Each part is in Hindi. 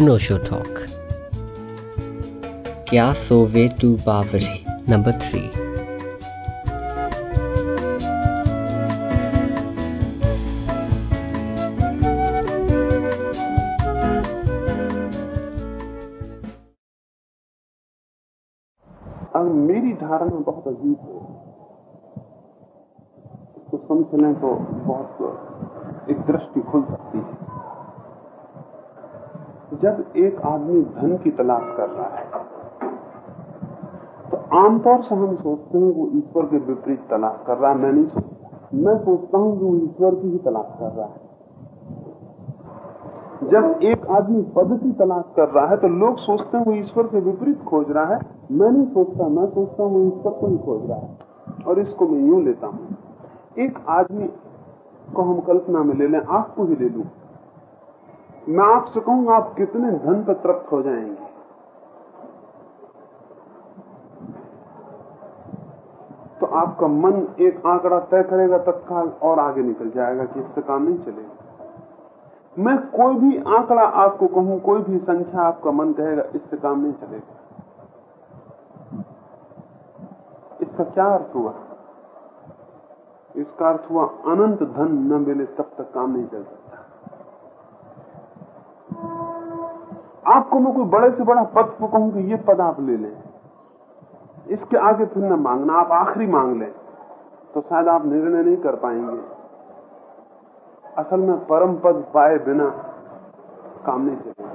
an Osho talk. Kya Sove Tu Bavare, number 3. अब मेरी धारणा बहुत अजीब है तो समझ लें तो बहुत एक दृष्टि खुल सकती है जब एक आदमी धन की तलाश कर रहा है तो आमतौर से हम सोचते हैं वो ईश्वर के विपरीत तलाश कर रहा है। मैं नहीं सोचता। मैं सोचता हूँ कि वो ईश्वर की ही तलाश कर रहा है। जब एक आदमी पद की तलाश कर रहा है तो लोग सोचते हैं वो ईश्वर के विपरीत खोज रहा है। मैं नहीं सोचता, मैं सोचता हूँ ईश्वर को ही खोज रहा है। और इसको मैं यूँ लेता हूँ। एक आदमी को हम कल्पना में ले लें आपको ही ले लू। मैं आपसे कहूँगा, आप कितने धन पर तृप्त हो जाएँगे। तो आपका मन एक आंकड़ा तय करेगा तत्काल और आगे निकल जाएगा कि इससे काम नहीं चलेगा। मैं कोई भी आंकड़ा आपको कहूँ, कोई भी संख्या आपका मन कहेगा, इससे काम नहीं चलेगा। इसका क्या अर्थ हुआ? इसका अर्थ हुआ, अनंत धन न मिले तब तक काम नहीं चल आपको मैं कोई बड़े से बड़ा पद को कहूँ कि ये पद आप ले लें। इसके आगे फिर न मांगना, आप आखिरी मांग लें। तो शायद आप निर्णय नहीं कर पाएँगे। असल में परम पद पाए बिना काम नहीं चलेगा।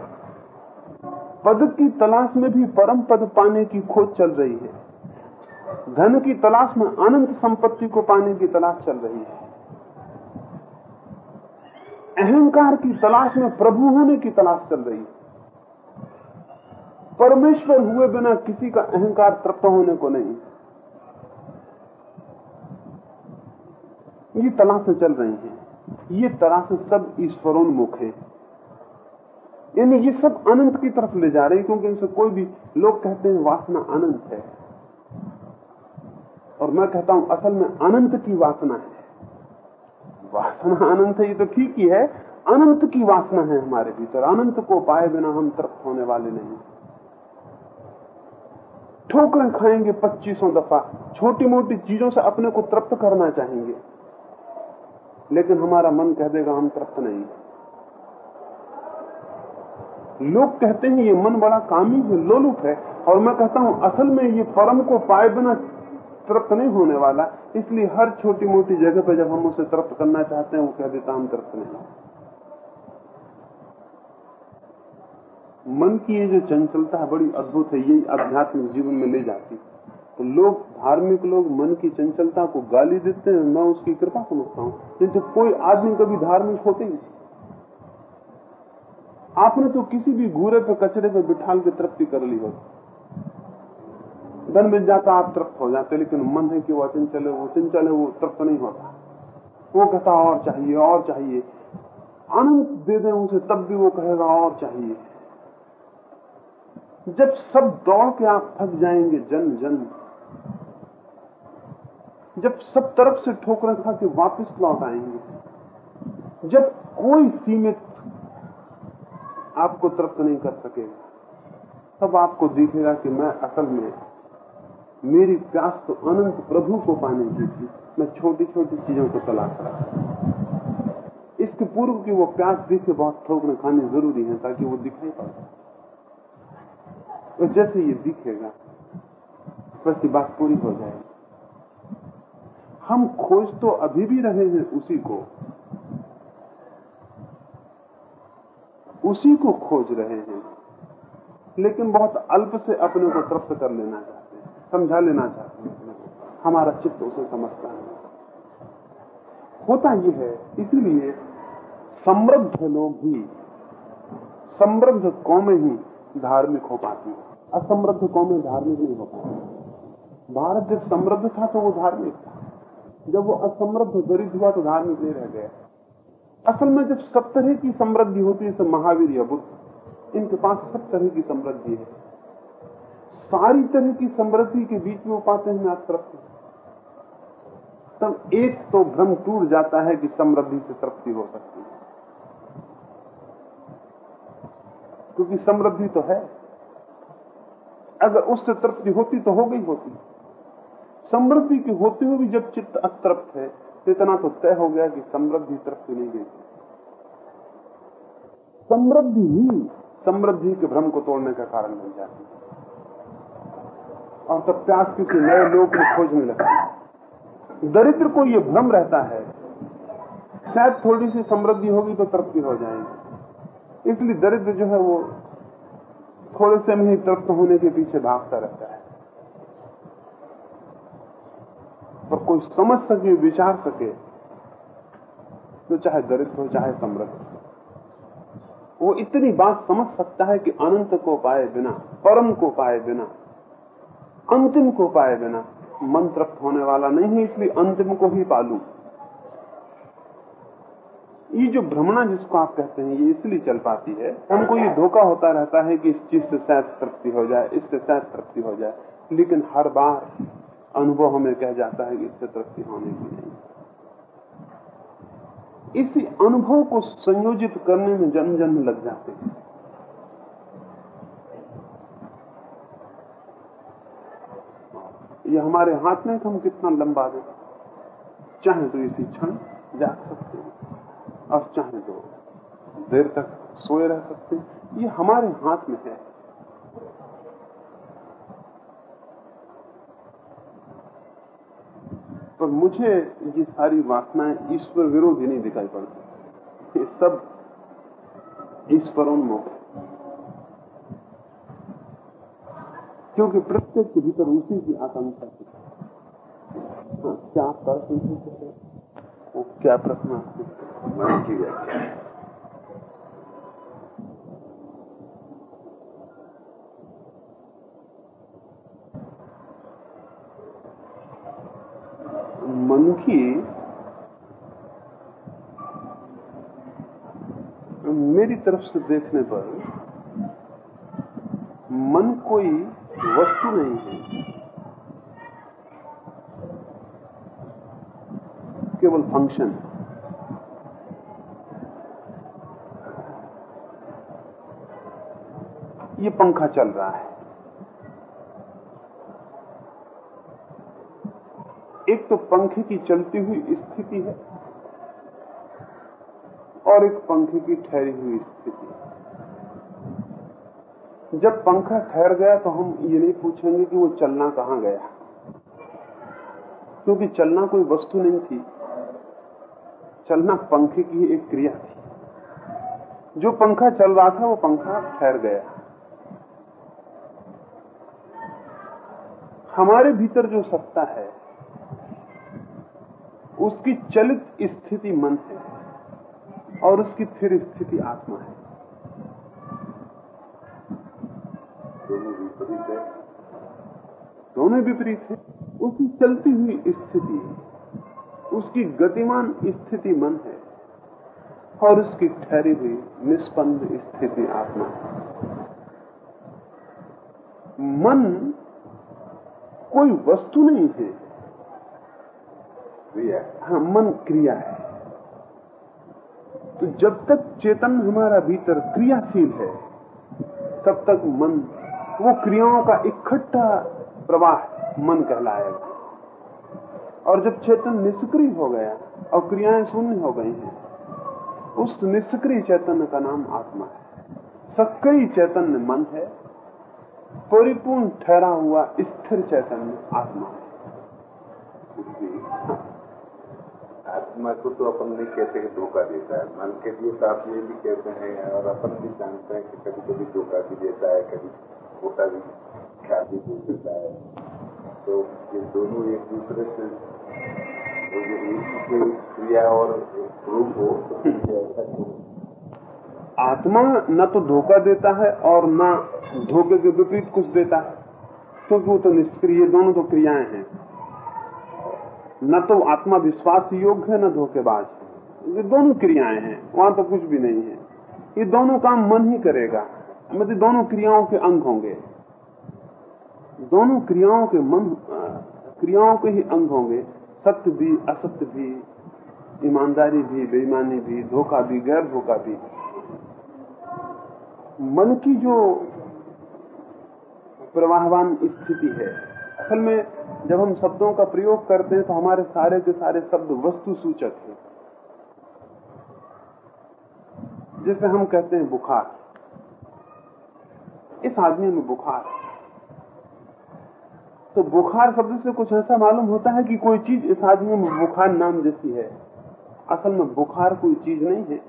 पद की तलाश में भी परम पद पाने की खोज चल रही है। धन की तलाश में अनंत संपत्ति को पाने की तलाश चल रही है। अहंकार की तलाश में प्रभु होने की तलाश चल रही है। परमेश्वर हुए बिना किसी का अहंकार तृप्त होने को नहीं। ये तलाशें चल रही हैं। ये तलाशें सब ईश्वरोन्मुख है। यानी ये सब अनंत की तरफ़ ले जा रही क्योंकि इनसे कोई भी लोग कहते हैं वासना अनंत है। और मैं कहता हूँ, असल में अनंत की वासना है। वासना अनंत है, ये तो ठीक ही है। अनंत की वासना है हमारे भीतर। अनंत को पाए बिना हम तृप्त होने वाले नहीं। ठोकरें खाएँगे पच्चीसों दफ़ा। छोटी मोटी चीज़ों से अपने को तृप्त करना चाहेंगे। लेकिन हमारा मन कह देगा, हम तृप्त नहीं लोग कहते हैं, ये मन बड़ा कामी है, लोलुप है। और मैं कहता हूँ, असल में ये परम को पाए बिना तृप्त नहीं होने वाला। इसलिए हर छोटी मोटी जगह पे जब हम उसे तृप्त करना चाहते हैं, वो कह देता हम तृप्त नहीं मन की ये जो चंचलता है, बड़ी अद्भुत है यही आध्यात्मिक जीवन में ले जाती तो लोग, धार्मिक लोग मन की चंचलता को गाली देते हैं, मैं उसकी कृपा समझता हूँ। किंतु तो कोई आदमी कभी धार्मिक होते नहीं। आपने तो किसी भी घूरे पे, कचरे पे बिठाल के तृप्ति कर ली होती धन मिल जाता, आप तृप्त हो जाते, लेकिन मन है कि वो अचंचल है, वो चंचल है, वो तृप्त नहीं होता। वो कहता, और चाहिए और चाहिए। अनंत दे दें उसे, तब भी वो कहेगा, और चाहिए। जब सब दौड़ के आप थक जाएँगे, जन्म जन्म। जब सब तरफ़ से ठोकरें खा के वापिस लौट आएँगे। जब कोई सीमित आपको तृप्त नहीं कर सकेगा तब आपको दिखेगा कि मैं असल में, मेरी प्यास तो अनंत प्रभु को पाने की थी। मैं छोटी छोटी चीज़ों को तलाश रहा इसके पूर्व की वो प्यास दिखे बहुत ठोकरें खानी ज़रूरी है ताकि वो दिखाई पड़े। तो जैसे ये दिखेगा वैसी बात पूरी हो जाएगी। हम खोज तो अभी भी रहे हैं उसी को। उसी को खोज रहे हैं। लेकिन बहुत अल्प से अपने को तृप्त कर लेना चाहते हैं, समझा लेना चाहते हैं हमारा चित्त उसे समझता है। होता यह है, इसीलिए समृद्ध लोग भी समृद्ध कौमें ही धार्मिक हो पाती है। असमृद्ध कौमें धार्मिक नहीं हो पाती। भारत जब समृद्ध था तो वो धार्मिक था। जब वो असमृद्ध दरिद्र हुआ तो धार्मिक नहीं रह गया। असल में जब सब तरह की समृद्धि होती है तो महावीर या बुद्ध, इनके पास सब तरह की समृद्धि है। सारी तरह की समृद्धि के बीच में पाते हैं तृप्ति। तब एक तो भ्रम टूट जाता है कि समृद्धि से तृप्ति हो सकती है। क्योंकि समृद्धि तो है। अगर उससे तृप्ति होती तो हो गई होती। समृद्धि की होते हुए भी जब चित्त अतृप्त है तो इतना तो तय हो गया कि समृद्धि तृप्ति नहीं गई। समृद्धि ही समृद्धि के भ्रम को तोड़ने का कारण बन जाती है। और तब प्यास किसी नए लोग में खोजने लगता दरिद्र को यह भ्रम रहता है, शायद थोड़ी सी समृद्धि होगी तो तृप्ति हो जाएगी। इसलिए दरिद्र जो है वो थोड़े से में ही तृप्त होने के पीछे भागता रहता है। पर कोई समझ सके, विचार सके तो चाहे दरिद्र हो, चाहे समृद्ध वो इतनी बात समझ सकता है कि अनंत को पाए बिना, परम को पाए बिना, अंतिम को पाए बिना मन तृप्त होने वाला नहीं है इसलिए अंतिम को ही पालू। ये जो भ्रमणा जिसको आप कहते हैं, ये इसलिए चल पाती है, हमको ये धोखा होता रहता है कि इस चीज़ से शायद तृप्ति हो जाए, इससे शायद तृप्ति हो जाए, लेकिन हर बार अनुभव हमें कह जाता है कि इससे तृप्ति होने की नहीं। इसी अनुभव को संयोजित करने में जन्म जन्म लग जाते हैं। ये हमारे हाथ में हम कितना लंबा दें, चाहे तो इसी क्षण जा सकते हैं। और चाहे तो देर तक सोए रह सकते। हैं ये हमारे हाथ में है। पर मुझे ये सारी वासनाएँ ईश्वर विरोधी नहीं दिखाई पड़ती। ये सब ईश्वरोन्मुख क्योंकि प्रत्येक के भीतर उसी की आकांक्षा थी हाँ, क्या आप कर वो क्या प्रश्न मन की व्याख्या। मन की मेरी तरफ़ से देखने पर मन कोई वस्तु नहीं है। केवल फ़ंक्शन ये पंखा चल रहा है। एक तो पंखे की चलती हुई स्थिति है और एक पंखे की ठहरी हुई स्थिति जब पंखा ठहर गया तो हम ये नहीं पूछेंगे कि वो चलना कहाँ गया। क्योंकि चलना कोई वस्तु नहीं थी। चलना पंखे की एक क्रिया थी। जो पंखा चल रहा था, वो पंखा ठहर गया। हमारे भीतर जो सत्ता है, उसकी चलित स्थिति मन है और उसकी स्थिर स्थिति आत्मा है। दोनों विपरीत है। दोनों विपरीत है। उसकी चलती हुई स्थिति उसकी गतिमान स्थिति मन है और उसकी ठहरी हुई निष्पन्द स्थिति आत्मा। है मन कोई वस्तु नहीं है। क्रिया हाँ मन क्रिया है। तो जब तक चेतन हमारा भीतर क्रियाशील है, तब तक मन, वो क्रियाओं का इकट्ठा प्रवाह मन कहलाएगा। और जब चेतन निष्क्रिय हो गया और क्रियाएँ शून्य हो गई हैं, उस निष्क्रिय चैतन्य का नाम आत्मा है। सक्रिय चैतन्य मन है, परिपूर्ण ठहरा हुआ स्थिर चैतन्य आत्मा है। आत्मा को तो अपन नहीं कहते धोखा देता है। मन के लिए तो आप ये भी कहते हैं और अपन भी जानते हैं कि कभी कभी धोखा भी देता है, कभी धोखा भी, ख्याल भी दे देता है। तो ये दोनों एक दूसरे से क्रिया और रूप हो आत्मा न तो धोखा देता है और न धोखे के विपरीत कुछ देता है, क्योंकि वो तो निष्क्रिय, दोनों तो क्रियाएँ हैं। न तो आत्मा विश्वास योग्य है, न धोखेबाज है। ये दोनों क्रियाएँ हैं, वहाँ तो कुछ भी नहीं है। ये दोनों काम मन ही करेगा। मतलब दोनों क्रियाओं के अंग होंगे। दोनों क्रियाओं के मन, क्रियाओं के ही अंग होंगे। सत्य भी, असत्य भी, ईमानदारी भी, बेईमानी भी, धोखा भी, गैर धोखा भी। मन की जो प्रवाहवान स्थिति है, असल में जब हम शब्दों का प्रयोग करते हैं तो हमारे सारे के सारे शब्द वस्तु सूचक हैं। जैसे हम कहते हैं बुखार। इस आदमी में बुखार है। तो बुखार शब्द से कुछ ऐसा मालूम होता है कि कोई चीज़ इस आदमी में बुखार नाम जैसी है। असल में बुखार कोई चीज़ नहीं है,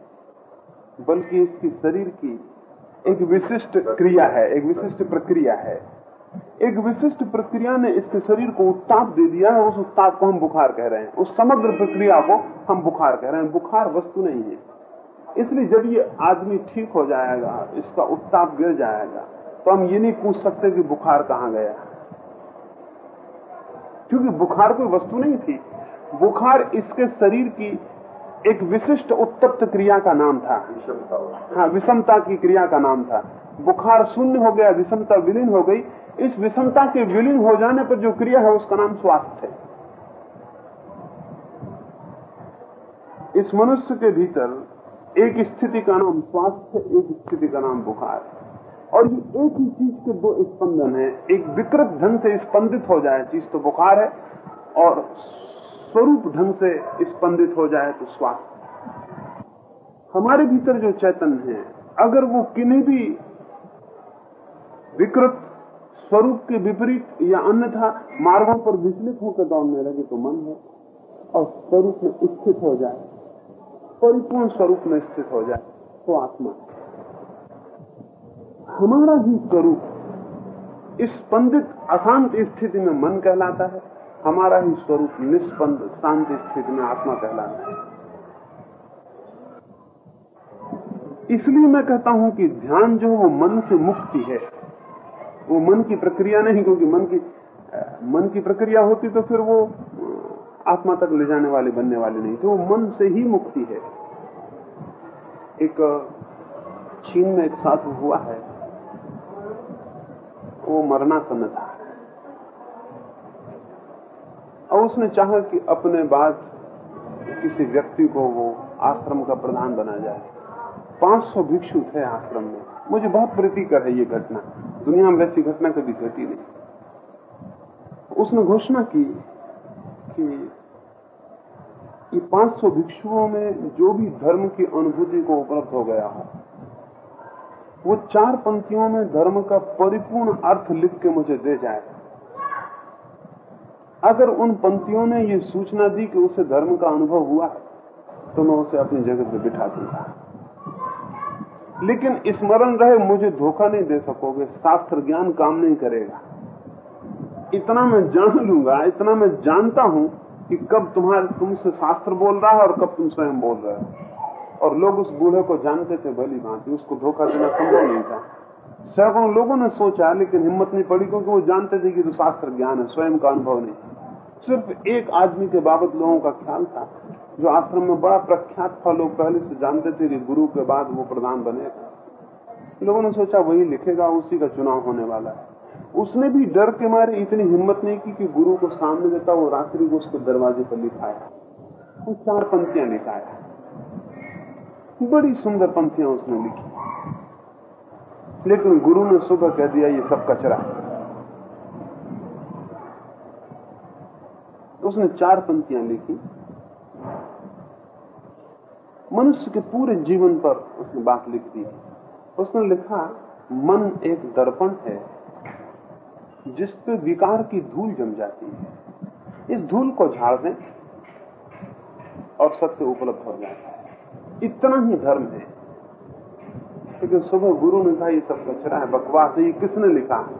बल्कि इसकी शरीर की एक विशिष्ट क्रिया है, एक विशिष्ट प्रक्रिया है। एक विशिष्ट प्रक्रिया ने इसके शरीर को उत्ताप दे दिया है, उस उत्ताप को हम बुखार कह रहे हैं। उस समग्र प्रक्रिया को हम बुखार कह रहे हैं। बुखार वस्तु नहीं है। इसलिए जब ये आदमी ठीक हो जाएगा, इसका उत्ताप गिर जाएगा तो हम ये नहीं पूछ सकते कि बुखार कहाँ गया। क्योंकि बुखार कोई वस्तु नहीं थी। बुखार इसके शरीर की एक विशिष्ट उत्तप्त क्रिया का नाम था। हाँ विषमता की क्रिया का नाम था। बुखार शून्य हो गया विषमता विलीन हो गई। इस विषमता के विलीन हो जाने पर जो क्रिया है उसका नाम स्वास्थ्य है। इस मनुष्य के भीतर एक स्थिति का नाम स्वास्थ्य एक स्थिति का नाम बुखार है। और ये एक ही चीज़ के दो स्पंदन है। एक विकृत ढंग से स्पंदित हो जाए, चीज़ तो बुखार है, और स्वरूप ढंग से स्पंदित हो जाए तो स्वास्थ्य। हमारे भीतर जो चैतन्य है, अगर वो किन्हीं भी विकृत स्वरूप के विपरीत या अन्यथा मार्गों पर विचलित होकर दौड़ने लगे तो मन है, और स्वरूप में स्थित हो जाए, परिपूर्ण स्वरूप में स्थित हो जाए तो आत्मा है। हमारा ही स्वरूप स्पंदित अशांत स्थिति में मन कहलाता है, हमारा ही स्वरूप निष्पंद शांत स्थिति में आत्मा कहलाता है। इसलिए मैं कहता हूँ कि ध्यान जो वो मन से मुक्ति है। वो मन की प्रक्रिया नहीं, क्योंकि मन की मन की प्रक्रिया होती तो फिर वो आत्मा तक ले जाने वाले, बनने वाले नहीं। तो वो मन से ही मुक्ति है। एक चीन में एक साधु हुआ है। वो मरना सन था और उसने चाहा कि अपने बाद किसी व्यक्ति को वो आश्रम का प्रधान बना जाए। 500 भिक्षु थे आश्रम में। मुझे बहुत प्रीतिकर है ये घटना। दुनिया में वैसी घटना कभी घटी नहीं। उसने घोषणा की कि ये 500 भिक्षुओं में जो भी धर्म की अनुभूति को उपलब्ध हो गया हो वो चार पंक्तियों में धर्म का परिपूर्ण अर्थ लिख के मुझे दे जाए। अगर उन पंक्तियों ने ये सूचना दी कि उसे धर्म का अनुभव हुआ है तो मैं उसे अपनी जगह पे बिठा दूँगा। लेकिन स्मरण रहे, मुझे धोखा नहीं दे सकोगे, शास्त्र ज्ञान काम नहीं करेगा। इतना मैं जान लूँगा, इतना मैं जानता हूँ कि कब तुम्हारे, तुमसे शास्त्र बोल रहा है और कब तुम स्वयं बोल रहे हो। और लोग उस बूढ़े को जानते थे, भली भांति उसको धोखा देना संभव नहीं था। सैकड़ों लोगों ने सोचा, लेकिन हिम्मत नहीं पड़ी, क्योंकि वो जानते थे कि तो शास्त्र ज्ञान है, स्वयं का अनुभव नहीं। सिर्फ़ एक आदमी के बाबत लोगों का ख्याल था, जो आश्रम में बड़ा प्रख्यात था, लोग पहले से जानते थे कि गुरु के बाद वो प्रधान बनेगा लोगों ने सोचा, वही लिखेगा, उसी का चुनाव होने वाला है। उसने भी डर के मारे इतनी हिम्मत नहीं की कि गुरु को सामने देता वो रात्रि को उसके दरवाजे पर लिखाया वो चार पंक्तियाँ लिखाया बड़ी सुंदर पंक्तियाँ उसने लिखी। लेकिन गुरु ने सुबह कह दिया, ये सब कचरा है। उसने चार पंक्तियाँ लिखी। मनुष्य के पूरे जीवन पर उसने बात लिख दी। उसने लिखा, मन एक दर्पण है, जिस पे विकार की धूल जम जाती है। इस धूल को झाड़ दें और सत्य उपलब्ध हो जाता है। इतना ही धर्म है। लेकिन सुबह गुरु ने कहा, ये सब कचरा है, बकवास है, ये किसने लिखा?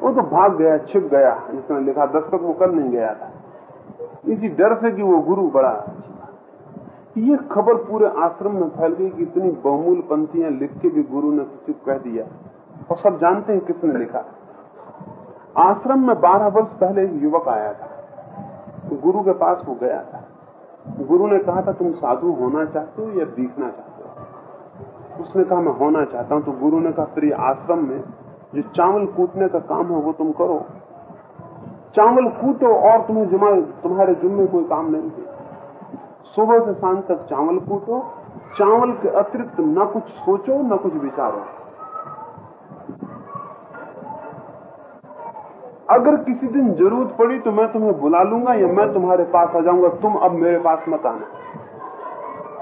वो तो भाग गया, छिप गया, जिसने लिखा, दस्तक वो कर नहीं गया था। इसी डर से कि वो गुरु बड़ा ये खबर पूरे आश्रम में फैल गई कि इतनी बहुमूल पंथियाँ लिख के भी गुरु ने किसी कह दिया। और सब जानते हैं किसने लिखा। आश्रम में बारह वर्ष पहले एक युवक आया था। गुरु के पास वो गया था। गुरु ने कहा था, तुम साधु होना चाहते हो या दिखना चाहते हो? उसने कहा, मैं होना चाहता हूँ। तो गुरु ने कहा, फिर आश्रम में जो चावल कूटने का काम है, वो तुम करो। चावल कूटो और तुम्हें तुम्हारे जुम्मे कोई काम नहीं है। सुबह से शाम तक चावल कूटो। चावल के अतिरिक्त न कुछ सोचो, न कुछ विचारो। अगर किसी दिन ज़रूरत पड़ी तो मैं तुम्हें बुला लूँगा या मैं तुम्हारे पास आ जाऊँगा। तुम अब मेरे पास मत आना।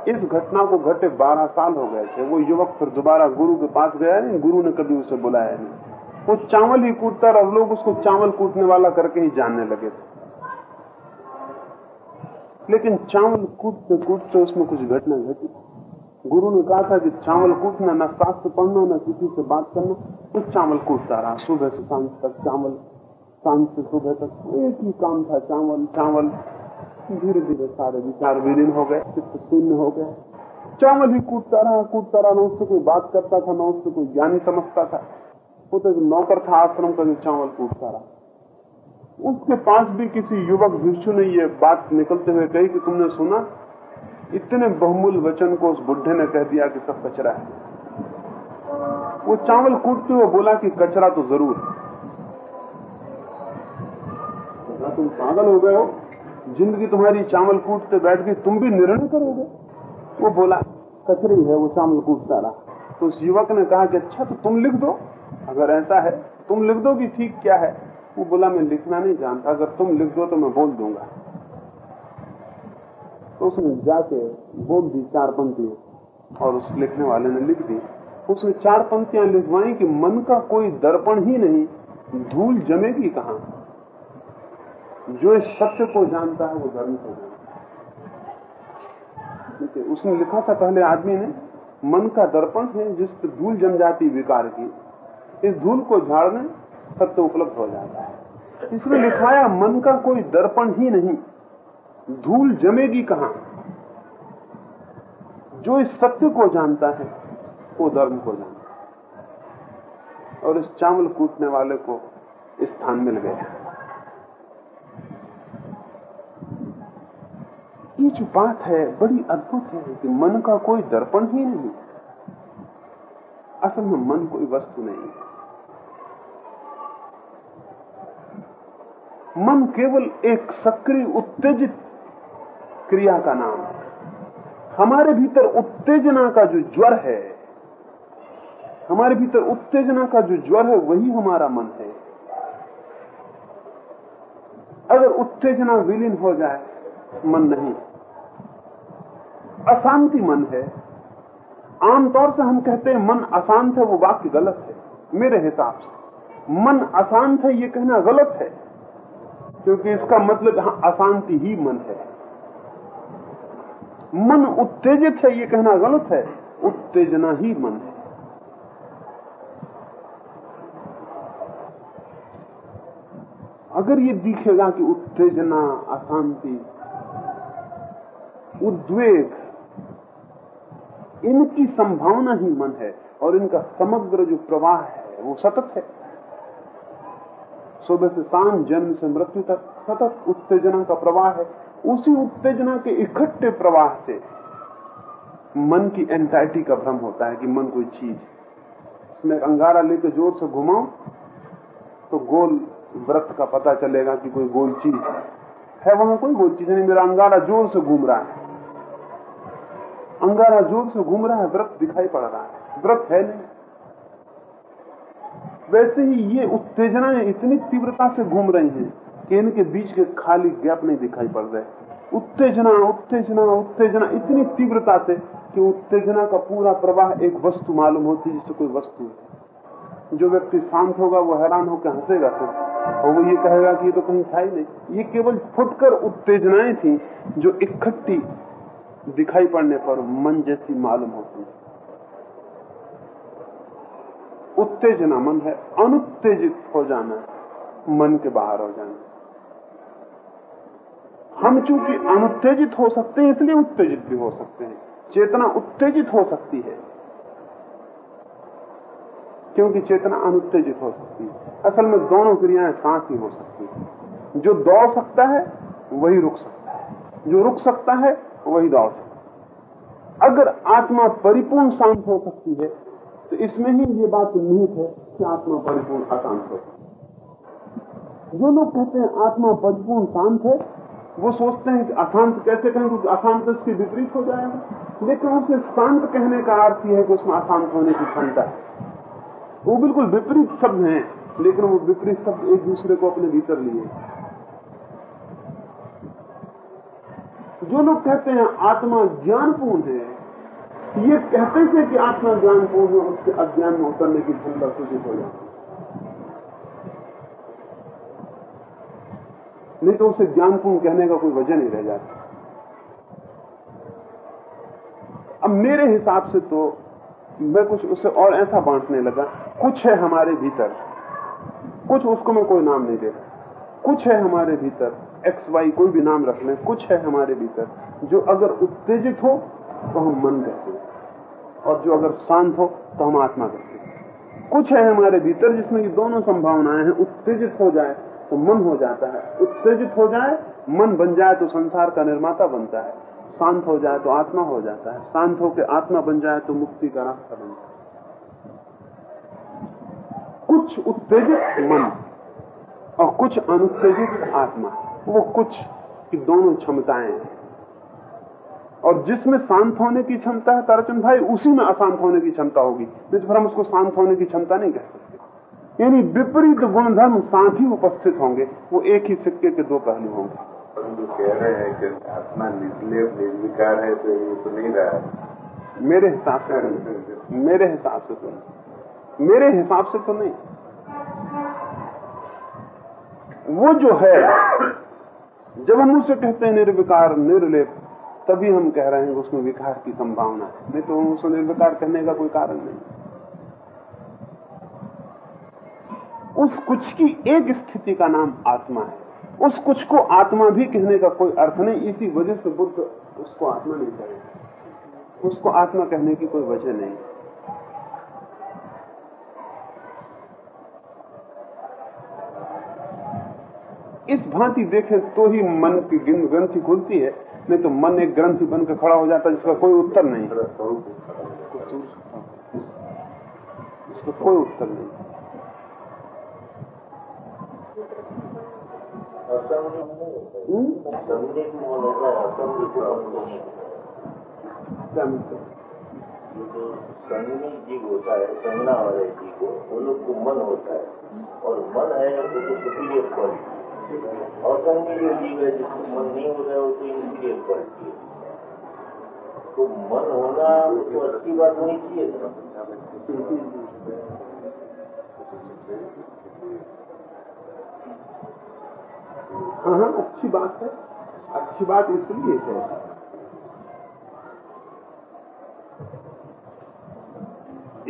इस घटना को घटे बारह साल हो गए थे। वो युवक फिर दोबारा गुरु के पास गया नहीं, गुरु ने कभी उसे बुलाया नहीं। वो चावल ही कूटता और लोग उसको चावल कूटने वाला करके ही जानने लगे थे। लेकिन चावल कूटते कूटते उसमें कुछ घटना घटी। गुरु ने कहा था कि चावल कूटना, न शास्त्र पढ़ना, न किसी से बात करना। तो चावल कूटता रहा। सुबह से शाम तक चावल शाम से सुबह तक एक ही काम था, चावल चावल। धीरे धीरे सारे विचार विलीन हो गए चित्त शून्य हो गए चावल ही कूटता रहा कूटता रहा, न उससे कोई बात करता था, न उससे कोई ज्ञानी समझता था। वो तो नौकर था आश्रम का जो चावल कूटता रहा। उसके पास भी किसी युवक भिक्षु ने ये बात निकलते हुए कही कि तुमने सुना, इतने बहुमूल वचन को उस बुढ़े ने कह दिया कि सब कचरा है। वो चावल कूटते हुए बोला कि कचरा तो ज़रूर तुम पागल हो गए हो। ज़िंदगी तुम्हारी चावल कूटते बैठ गई तुम भी निर्णय करोगे वो बोला, कचरी है वो चावल कूटता रहा तो उस युवक ने कहा कि अच्छा तो तुम लिख दो। अगर ऐसा है, तुम लिख दो कि ठीक क्या है। वो बोला, मैं लिखना नहीं जानता। अगर तुम लिख दो तो मैं बोल दूँगा। तो उसने जाके बोल दी चार पंक्तियाँ और उस लिखने वाले ने लिख दी। उसने चार पंक्तियाँ लिखवाई कि मन का कोई दर्पण ही नहीं, धूल जमेगी कहा? जो इस सत्य को जानता है, वो धर्म को जानता है। उसने लिखा था, पहले आदमी ने, मन का दर्पण है जिस पर धूल जम जाती विकार की। इस धूल को झाड़ने सत्य उपलब्ध हो जाता है। इसमें लिखाया, मन का कोई दर्पण ही नहीं। धूल जमेगी कहाँ? जो इस सत्य को जानता है, वो धर्म को जानता है। और इस चावल कूटने वाले को स्थान मिल गया। ये जो बात है, बड़ी अद्भुत है कि मन का कोई दर्पण ही नहीं। असल में मन कोई वस्तु नहीं है। मन केवल एक सक्रिय, उत्तेजित क्रिया का नाम है। हमारे भीतर उत्तेजना का जो ज्वर है, हमारे भीतर उत्तेजना का जो ज्वर है, वही हमारा मन है। अगर उत्तेजना विलीन हो जाए, मन नहीं। अशांति मन है। आमतौर से हम कहते हैं, मन अशांत है, वो वाक्य गलत है, मेरे हिसाब से। मन अशांत है, ये कहना गलत है, क्योंकि इसका मतलब अशांति ही मन है। मन उत्तेजित है, ये कहना गलत है, उत्तेजना ही मन है। अगर ये दिखेगा कि उत्तेजना, अशांति, उद्वेग इनकी संभावना ही मन है और इनका समग्र जो प्रवाह है, वो सतत है। सुबह से शाम, जन्म से मृत्यु तक सतत उत्तेजना का प्रवाह है। उसी उत्तेजना के इकट्ठे प्रवाह से मन की एंजाइटी का भ्रम होता है कि मन कोई चीज़ उसमें अंगारा लेकर ज़ोर से घुमाओ तो गोल व्रत का पता चलेगा कि कोई गोल चीज़ है वहाँ कोई गोल चीज़ नहीं, मेरा अंगारा ज़ोर से घूम रहा है। अंगारा ज़ोर से घूम रहा है व्रत दिखाई पड़ रहा है। व्रत है नहीं। वैसे ही ये उत्तेजनाएँ इतनी तीव्रता से घूम रही हैं कि इनके बीच के खाली गैप नहीं दिखाई पड़ रहे। उत्तेजना उत्तेजना उत्तेजना, इतनी तीव्रता से कि उत्तेजना का पूरा प्रवाह एक वस्तु मालूम होती है जिससे कोई वस्तु है। जो व्यक्ति शांत होगा, वो हैरान होकर हंसेगा फिर और वो ये कहेगा कि ये तो कहीं था ही नहीं। ये केवल फुटकर उत्तेजनाएँ थी जो इकट्ठी दिखाई पड़ने पर मन जैसी मालूम होती है। उत्तेजना मन है, अनुत्तेजित हो जाना, मन के बाहर हो जाना। हम चूँकि अनुत्तेजित हो सकते हैं, इसलिए उत्तेजित भी हो सकते हैं। चेतना उत्तेजित हो सकती है, क्योंकि चेतना अनुत्तेजित हो सकती है। असल में दोनों क्रियाएँ साथ ही हो सकती है। जो दौड़ सकता है, वही रुक सकता है। जो रुक सकता है वही दौड़ सकता है। अगर आत्मा परिपूर्ण शांत हो सकती है तो इसमें ही ये बात निहित है कि आत्मा परिपूर्ण अशांत हो। जो लोग कहते हैं आत्मा परिपूर्ण शांत है, वो सोचते हैं कि अशांत कैसे कहें, क्योंकि अशांत इसके विपरीत हो जाएगा। लेकिन उसे शांत कहने का अर्थ यह है कि उसमें अशांत होने की क्षमता है। वो बिल्कुल विपरीत शब्द हैं, लेकिन वो विपरीत शब्द एक दूसरे को अपने भीतर लिए। जो लोग कहते हैं आत्मा ज्ञानपूर्ण है, ये कहते थे कि आत्मा ज्ञानपूर्ण है, उसके अज्ञान में उतरने की क्षमता सूचित हो जाती नहीं तो उसे ज्ञानपूर्ण कहने का कोई वजह नहीं रह जाता। अब मेरे हिसाब से तो मैं कुछ उसे और ऐसा बांटने लगा, कुछ है हमारे भीतर, कुछ उसको मैं कोई नाम नहीं दे रहा, कुछ है हमारे भीतर एक्स वाई कोई भी नाम रख लें, कुछ है हमारे भीतर जो अगर उत्तेजित हो तो हम मन कहते हैं। और जो अगर शांत हो तो हम आत्मा कहते हैं। कुछ है हमारे भीतर जिसमें ये दोनों संभावनाएँ हैं। उत्तेजित हो जाए तो मन हो जाता है। उत्तेजित हो जाए, मन बन जाए तो संसार का निर्माता बनता है। शांत हो जाए तो आत्मा हो जाता है। शांत होकर आत्मा बन जाए तो मुक्ति का रास्ता बनता है। कुछ उत्तेजित मन और कुछ अनुत्तेजित आत्मा। वो कुछ की दोनों क्षमताएँ हैं। और जिसमें शांत होने की क्षमता है ताराचंद भाई उसी में अशांत होने की क्षमता होगी। जिस पर हम उसको शांत होने की क्षमता नहीं कह सकते। यानी विपरीत गुणधर्म साथ ही उपस्थित होंगे। वो एक ही सिक्के के दो पहलू होंगे। परंतु कह रहे हैं कि आत्मा निर्विकार है तो ये तो नहीं रहा। मेरे हिसाब से मेरे हिसाब से तो नहीं। मेरे हिसाब से तो नहीं। वो जो है जब हम उसे कहते हैं निर्विकार, निर्लेप, तभी हम कह रहे हैं उसमें विकार की संभावना है। नहीं तो उसे निर्विकार कहने का कोई कारण नहीं। उस कुछ की एक स्थिति का नाम आत्मा है। उस कुछ को आत्मा भी कहने का कोई अर्थ नहीं, इसी वजह से बुद्ध उसको आत्मा नहीं कहे उसको आत्मा कहने की कोई वजह नहीं। इस भांति देखें तो ही मन की ग्रंथि खुलती है, नहीं तो मन एक ग्रंथि बनकर खड़ा हो जाता है, जिसका कोई उत्तर नहीं। इसका कोई उत्तर नहीं। जीव होता है संगना वाले जीव को लोग को मन होता है और मन है तो सुपीरियर क्वालिटी और संगी जो जीव है जिसको मन नहीं है वो तो इंफीरियर क्वालिटी है तो मन होना तो अच्छी बात होनी चाहिए ना हाँ हाँ अच्छी बात है। अच्छी बात इसलिए है।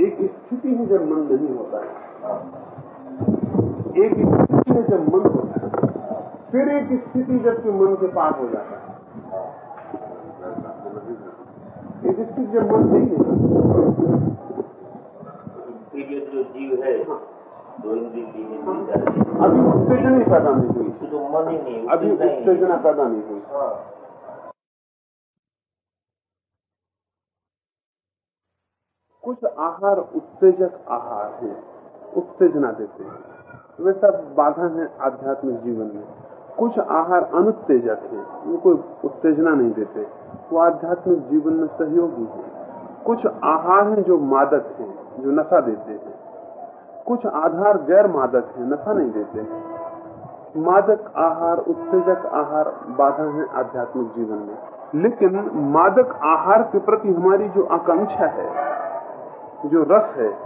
एक स्थिति है जब मन नहीं होता है। एक स्थिति है जब मन होता है। फिर एक स्थिति जबकि मन के पार हो जाता है। एक स्थिति जब मन नहीं इंफीरियर जो जीव है दो अभी उत्तेजना ही पैदा नहीं हुई। तो मन ही नहीं अभी ही। उत्तेजना पैदा नहीं हुई। हाँ। कुछ आहार उत्तेजक आहार है उत्तेजना देते हैं। वे सब बाधा है आध्यात्मिक जीवन में। कुछ आहार अनुत्तेजक हैं वो कोई उत्तेजना नहीं देते। वो आध्यात्मिक जीवन में सहयोगी हैं। कुछ आहार हैं जो मादक हैं, जो नशा देते हैं। कुछ आधार गैर मादक हैं, नशा नहीं देते मादक आहार, उत्तेजक आहार बाधा है आध्यात्मिक जीवन में। लेकिन मादक आहार के प्रति हमारी जो आकांक्षा है, जो रस है,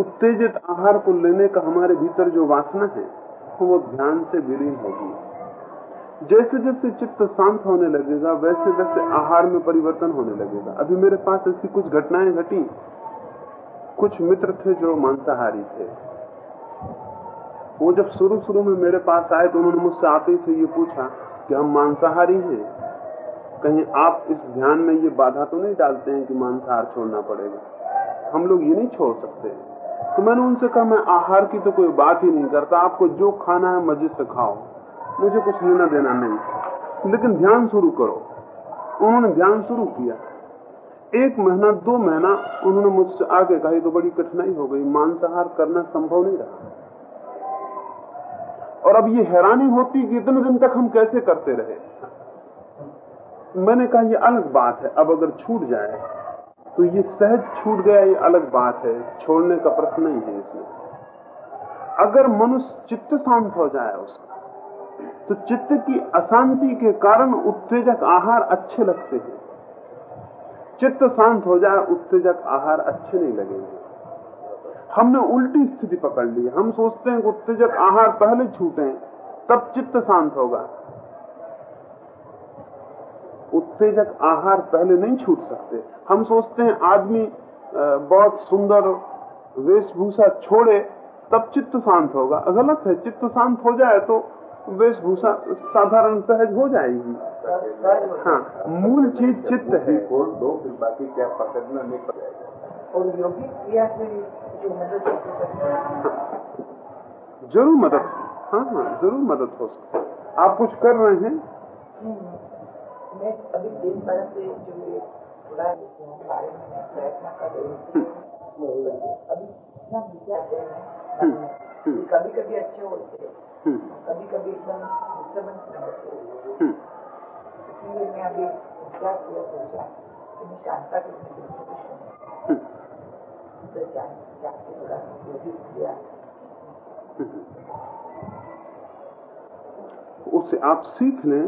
उत्तेजित आहार को लेने का हमारे भीतर जो वासना है वो ध्यान से विलीन होगी। जैसे जैसे चित्त शांत होने लगेगा, वैसे वैसे आहार में परिवर्तन होने लगेगा। अभी मेरे पास ऐसी कुछ घटनाएँ घटी। कुछ मित्र थे जो मांसाहारी थे। वो जब शुरू शुरू में मेरे पास आए तो उन्होंने मुझसे आते ही से ये पूछा कि हम मांसाहारी हैं। कहीं आप इस ध्यान में ये बाधा तो नहीं डालते हैं कि मांसाहार छोड़ना पड़ेगा? हम लोग ये नहीं छोड़ सकते। तो मैंने उनसे कहा, मैं आहार की तो कोई बात ही नहीं करता, आपको जो खाना है मज़े से खाओ। मुझे कुछ लेना देना नहीं। लेकिन ध्यान शुरू करो। उन्होंने ध्यान शुरू किया। एक महीना, दो महीना उन्होंने मुझसे आगे कहा तो बड़ी कठिनाई हो गई, मांसाहार करना संभव नहीं रहा। और अब ये हैरानी होती कि इतने दिन तक हम कैसे करते रहे? मैंने कहा, ये अलग बात है, अब अगर छूट जाए तो ये सहज छूट गया, ये अलग बात है। छोड़ने का प्रश्न नहीं है इसमें। अगर मनुष्य चित्त शांत हो जाए उसका तो चित्त की अशांति के कारण उत्तेजक आहार अच्छे लगते हैं। चित्त शांत हो जाए, उत्तेजक आहार अच्छे नहीं लगेंगे। हमने उल्टी स्थिति पकड़ ली। हम सोचते हैं कि उत्तेजक आहार पहले छूटे, तब चित्त शांत होगा। उत्तेजक आहार पहले नहीं छूट सकते। हम सोचते हैं आदमी बहुत सुंदर वेशभूषा छोड़े तब चित्त शांत होगा। गलत है चित्त शांत हो जाए तो वेशभूषा साधारण सहज हो जाएगी। हाँ मूल चीज़ चित्त है। दो फिर बाकी क्या पकड़ना नहीं पड़ेगा और योगिक क्रिया से जो मदद ज़रूर मदद हाँ हाँ ज़रूर मदद हो सकती आप कुछ कर रहे हैं? मैं अभी दिन भर से जो ये थोड़ा बारे में प्रयत्न कर रही हूँ अभी इतना विचार कर रहे हैं कभी कभी अच्छे होते हैं कभी कभी एकदम डिस्टर्बेंस इसलिए मैं अभी क्या किया सोचा कि मैं शांता के थोड़ा किया। उससे आप सीख लें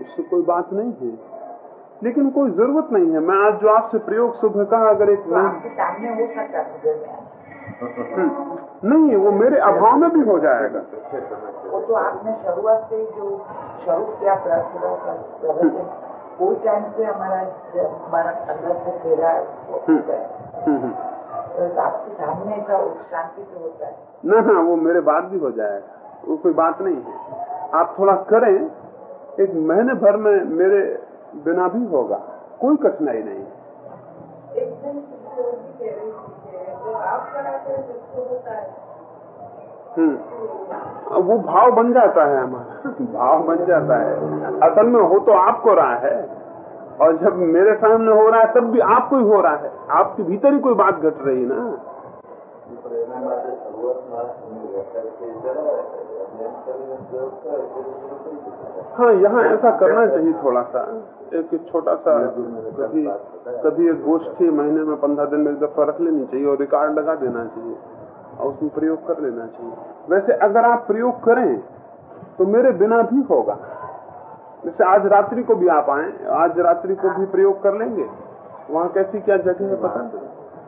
उससे कोई बात नहीं है। लेकिन कोई ज़रूरत नहीं है। मैं आज जो आपसे प्रयोग सुबह कहा अगर एक तो सामने हो सकता है सुबह में आज नहीं वो मेरे अभाव में भी हो जाएगा। वो तो आपने शुरुआत से जो शुरू किया का टाइम से हमारा हमारा अंदर से फेरा तो आपके सामने ऐसा शांति से होता है। ना ना वो मेरे बाद भी हो जाएगा। वो कोई बात नहीं है। आप थोड़ा करें एक महीने भर में मेरे बिना भी होगा। कोई कठिनाई नहीं। एक दिन आप कराते होता हम्म। वो भाव बन जाता है हमारा। भाव बन जाता है। असल में हो तो आपको रहा है। और जब मेरे सामने हो रहा है तब भी आपको ही हो रहा है। आपके भीतर ही कोई बात घट रही है ना। हाँ यहाँ ऐसा करना चाहिए थोड़ा सा एक छोटा सा, कभी कभी एक गोष्ठी महीने में पंद्रह दिन में एक दफ़ा रख लेनी चाहिए और रिकॉर्ड लगा देना चाहिए और उसमें प्रयोग कर लेना चाहिए। वैसे अगर आप प्रयोग करें तो मेरे बिना भी होगा। जैसे आज रात्रि को भी आप आए, आज रात्रि को भी प्रयोग कर लेंगे। वहाँ कैसी क्या जगह है पता? नहीं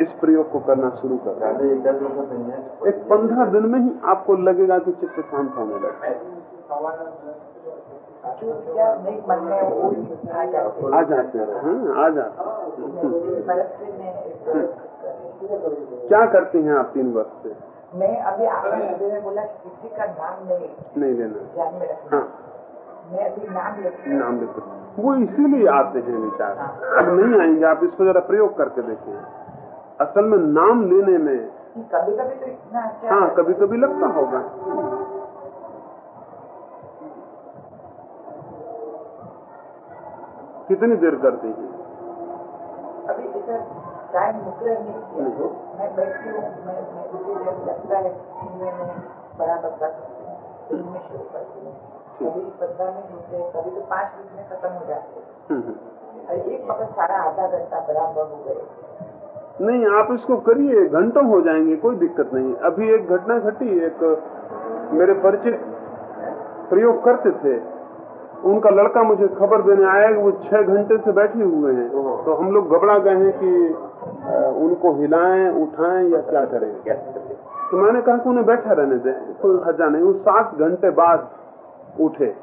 इस प्रयोग को करना शुरू कर ज़्यादा एक है। पंद्रह दिन में ही आपको लगेगा कि चित्त शांत होने लगे। आ जाते हैं। हाँ, आ जाते हैं। हैं मदद से मैं क्या करती हैं आप तीन वर्ष से? मैं अभी आपने बोला किसी का नाम नहीं। नहीं लेना। ध्यान में रखना। हाँ। मैं अभी नाम लेती नाम लेते वो इसीलिए आते हैं विचार। अब नहीं आएँगे आप इसको जरा प्रयोग करके देखें असल में नाम लेने में कभी कभी तो इतना अच्छा हाँ कभी कभी लगता होगा। कितनी देर करती हैं अभी इधर टाइम मुकरर नहीं मैं बैठती हूँ मैं मुझे जब लगता है कि मैं बराबर कर सकती हूँ मैं शुरू करती हूँ कभी पंद्रह मिनट होते हैं कभी तो पाँच मिनट में खत्म हो जाते हैं। हम्म, हम्म। एक वक्त सारा आधा घंटा बराबर हो गए नहीं आप इसको करिए घंटों हो जाएँगे कोई दिक्कत नहीं। अभी एक घटना घटी एक मेरे परिचित प्रयोग करते थे। उनका लड़का मुझे खबर देने आया कि वो छह घंटे से बैठे हुए हैं। तो हम लोग घबरा गए हैं कि उनको हिलाएँ उठाएँ या क्या करें? तो मैंने कहा कि उन्हें बैठा रहने दें कोई हर्जा नहीं। वो सात घंटे बाद उठे।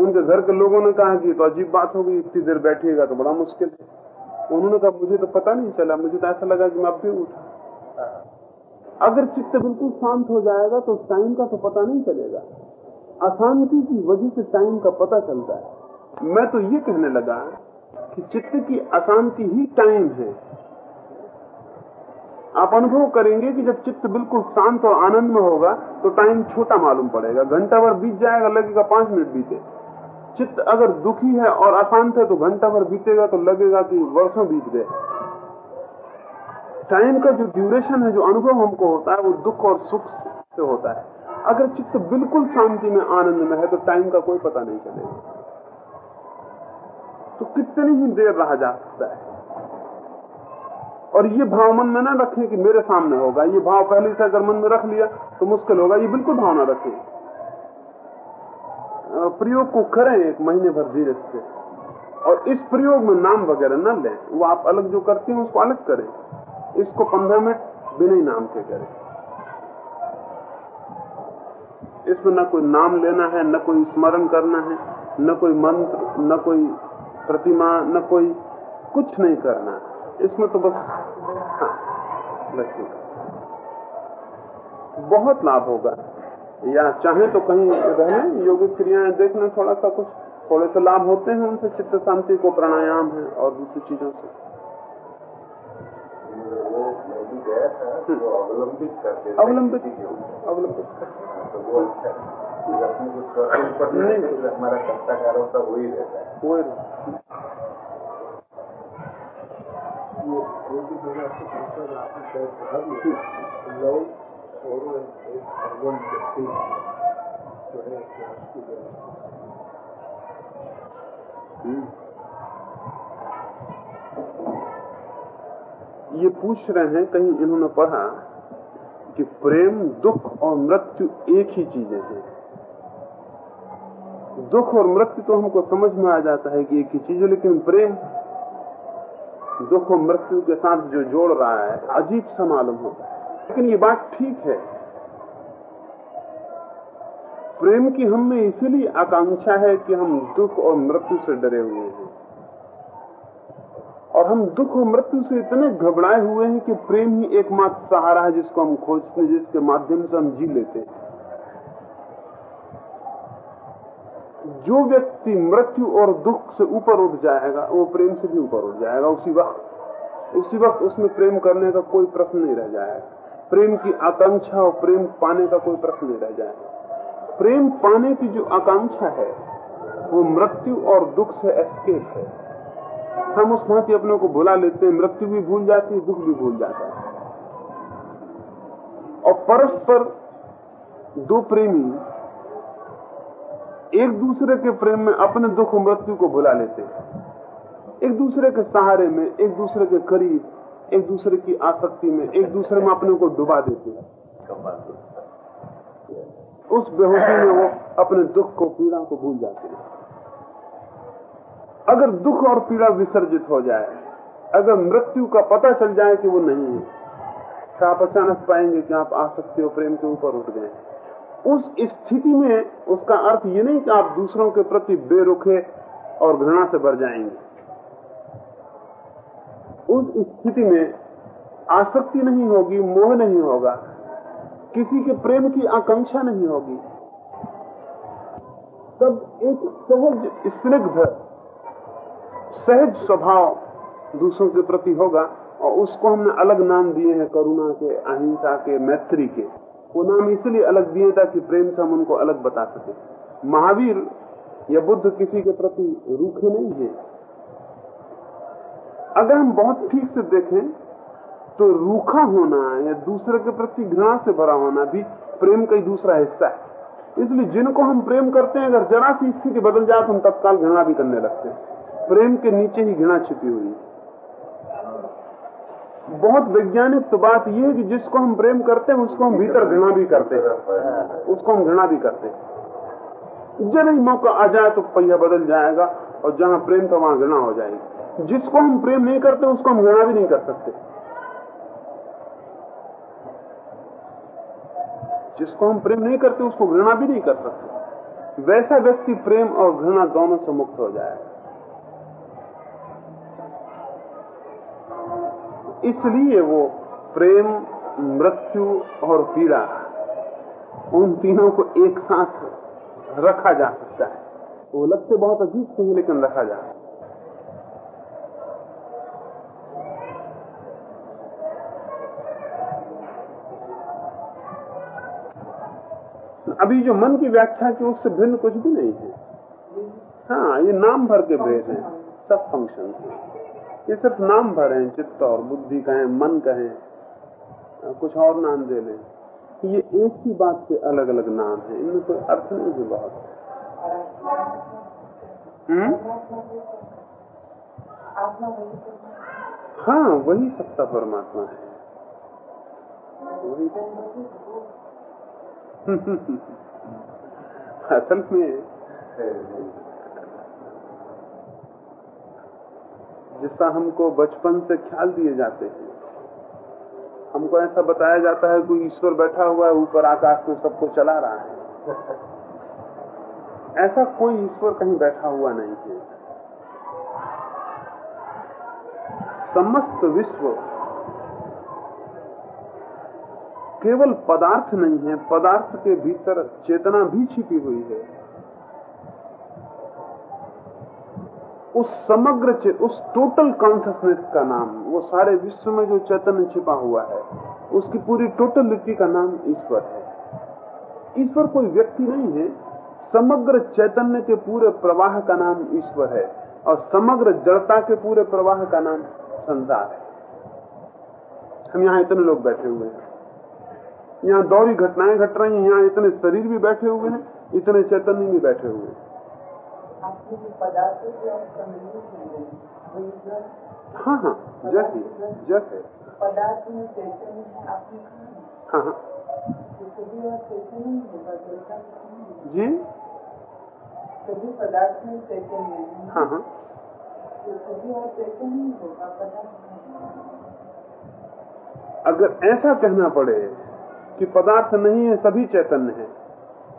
उनके घर के लोगों ने कहा कि तो अजीब बात होगी इतनी देर बैठिएगा तो बड़ा मुश्किल है। उन्होंने कहा, मुझे तो पता नहीं चला, मुझे तो ऐसा लगा कि मैं अब भी उठा। अगर चित्त बिल्कुल शांत हो जाएगा तो टाइम का तो पता नहीं चलेगा। अशांति की वजह से टाइम का पता चलता है। मैं तो ये कहने लगा कि चित्त की अशांति ही टाइम है। आप अनुभव करेंगे कि जब चित्त बिल्कुल शांत और आनंद में होगा तो टाइम छोटा मालूम पड़ेगा। घंटा भर बीत जाएगा, लगेगा पाँच मिनट बीते। चित्त अगर दुखी है और अशांत है तो घंटा भर बीतेगा तो लगेगा कि वर्षों बीत गए। टाइम का जो ड्यूरेशन है, जो अनुभव हमको होता है, वो दुख और सुख से होता है। अगर चित्त बिल्कुल शांति में, आनंद में है तो टाइम का कोई पता नहीं चलेगा। तो कितनी ही देर रहा जा सकता है? और ये भाव मन में ना रखें कि मेरे सामने होगा। ये भाव पहले से अगर मन में रख लिया तो मुश्किल होगा। ये बिल्कुल भाव ना रखें प्रयोग को करें एक महीने भर धीरे से। और इस प्रयोग में नाम वगैरह न लें, वो आप अलग जो करती हैं उसको अलग करें। इसको पंद्रह मिनट बिना ही नाम के करें। इसमें न कोई नाम लेना है, न कोई स्मरण करना है, न कोई मंत्र, न कोई प्रतिमा, न कोई कुछ नहीं करना। इसमें तो बस हाँ बहुत लाभ होगा। या चाहे तो कहीं रहने योगिक क्रियाएँ देखने थोड़ा सा कुछ थोड़े से लाभ होते हैं उनसे चित्त शांति को प्राणायाम है और दूसरी चीज़ों से। अवलंबित अवलंबित नहीं। हमारा का रहता है भी ये पूछ रहे हैं, कहीं इन्होंने पढ़ा कि प्रेम, दुख और मृत्यु एक ही चीज़ें हैं। दुख और मृत्यु तो हमको समझ में आ जाता है कि एक ही चीज़ है, लेकिन प्रेम, दुख और मृत्यु के साथ जो जोड़ रहा है, अजीब सा मालूम होता है। लेकिन ये बात ठीक है। प्रेम की हम इसीलिए आकांक्षा है कि हम दुख और मृत्यु से डरे हुए हैं। और हम दुख और मृत्यु से इतने घबराए हुए हैं कि प्रेम ही एकमात्र सहारा है जिसको हम खोजते हैं, जिसके माध्यम से हम जी लेते हैं। जो व्यक्ति मृत्यु और दुख से ऊपर उठ जाएगा, वो प्रेम से भी ऊपर उठ जाएगा। उसी वक्त उसी वक्त उसमें प्रेम करने का कोई प्रश्न नहीं रह जाएगा। प्रेम की आकांक्षा और प्रेम पाने का कोई प्रश्न नहीं रह जाए। प्रेम पाने की जो आकांक्षा है, वो मृत्यु और दुख से एस्केप है। हम उस भांति अपने को भुला लेते हैं, मृत्यु भी भूल जाती है, दुख भी भूल जाता है। और परस्पर दो प्रेमी एक दूसरे के प्रेम में अपने दुख मृत्यु को भुला लेते हैं। एक दूसरे के सहारे में, एक दूसरे के करीब एक दूसरे की आसक्ति में, एक दूसरे में अपने को डुबा देते हैं। उस बेहोशी में वो अपने दुख को, पीड़ा को भूल जाते हैं। अगर दुख और पीड़ा विसर्जित हो जाए, अगर मृत्यु का पता चल जाए कि वो नहीं है तो आप अचानक पाएँगे कि आप आसक्ति और प्रेम के ऊपर उठ गए। उस स्थिति में उसका अर्थ ये नहीं कि आप दूसरों के प्रति बेरुखे और घृणा से भर जाएँगे। उस स्थिति में आसक्ति नहीं होगी, मोह नहीं होगा। किसी के प्रेम की आकांक्षा नहीं होगी। तब एक सहज, स्निग्ध, सहज स्वभाव दूसरों के प्रति होगा और उसको हमने अलग नाम दिए हैं, करुणा के, अहिंसा के, मैत्री के। वो नाम इसलिए अलग दिए ताकि प्रेम से हम उनको अलग बता सके। महावीर या बुद्ध किसी के प्रति रूखे नहीं है। अगर हम बहुत ठीक से देखें तो रूखा होना या दूसरे के प्रति घृणा से भरा होना भी प्रेम का ही दूसरा हिस्सा है। इसलिए जिनको हम प्रेम करते हैं, अगर जरा सी स्थिति बदल जाए तो हम तत्काल घृणा भी करने लगते हैं। प्रेम के नीचे ही घृणा छिपी हुई है। बहुत वैज्ञानिक तो बात यह है कि जिसको हम प्रेम करते हैं, उसको हम भीतर घृणा भी करते हैं। उसको हम घृणा भी करते हैं। जरा ही मौका आ जाए तो पहिया बदल जाएगा, और जहाँ प्रेम था, वहाँ घृणा हो जाएगी। जिसको हम प्रेम नहीं करते, उसको हम घृणा भी नहीं कर सकते। जिसको हम प्रेम नहीं करते, उसको घृणा भी नहीं कर सकते। वैसा व्यक्ति प्रेम और घृणा दोनों से मुक्त हो जाएगा इसलिए वो प्रेम, मृत्यु और पीड़ा, उन तीनों को एक साथ रखा जा सकता है। वो लगते बहुत अजीब से लेकिन रखा जा सकता है। अभी जो मन की व्याख्या की उससे भिन्न कुछ भी नहीं है। हाँ ये नाम भर के भेद हैं। सब फ़ंक्शन है। ये सिर्फ़ नाम भर हैं, चित्त और बुद्धि कहें, मन कहें कुछ और नाम दे लें। ये एक ही बात के अलग अलग नाम है। इनमें कोई अर्थ नहीं है। बहुत हम्म? हाँ वही सत्ता परमात्मा है। वही। असल में, जिसका हमको बचपन से ख्याल दिए जाते हैं, हमको ऐसा बताया जाता है कोई ईश्वर बैठा हुआ है, ऊपर आकाश में सबको चला रहा है। ऐसा कोई ईश्वर कहीं बैठा हुआ नहीं है। समस्त विश्व केवल पदार्थ नहीं है, पदार्थ के भीतर चेतना भी छिपी हुई है। उस समग्र उस टोटल कॉन्सियसनेस का नाम, वो सारे विश्व में जो चैतन्य छिपा हुआ है, उसकी पूरी टोटलिटी का नाम ईश्वर है। ईश्वर कोई व्यक्ति नहीं है, समग्र चैतन्य के पूरे प्रवाह का नाम ईश्वर है, और समग्र जड़ता के पूरे प्रवाह का नाम संसार है। हम यहाँ इतने लोग बैठे हुए हैं। यहाँ दौरी घटनाएँ घट रही हैं, यहाँ इतने शरीर भी बैठे हुए हैं, इतने चैतन्य भी बैठे हुए हैं। हाँ हाँ जैसे जैसे। हाँ हाँ। जी? सभी पदार्थ में चैतन्य है हाँ। अगर ऐसा कहना पड़े कि पदार्थ नहीं है, सभी चैतन्य है।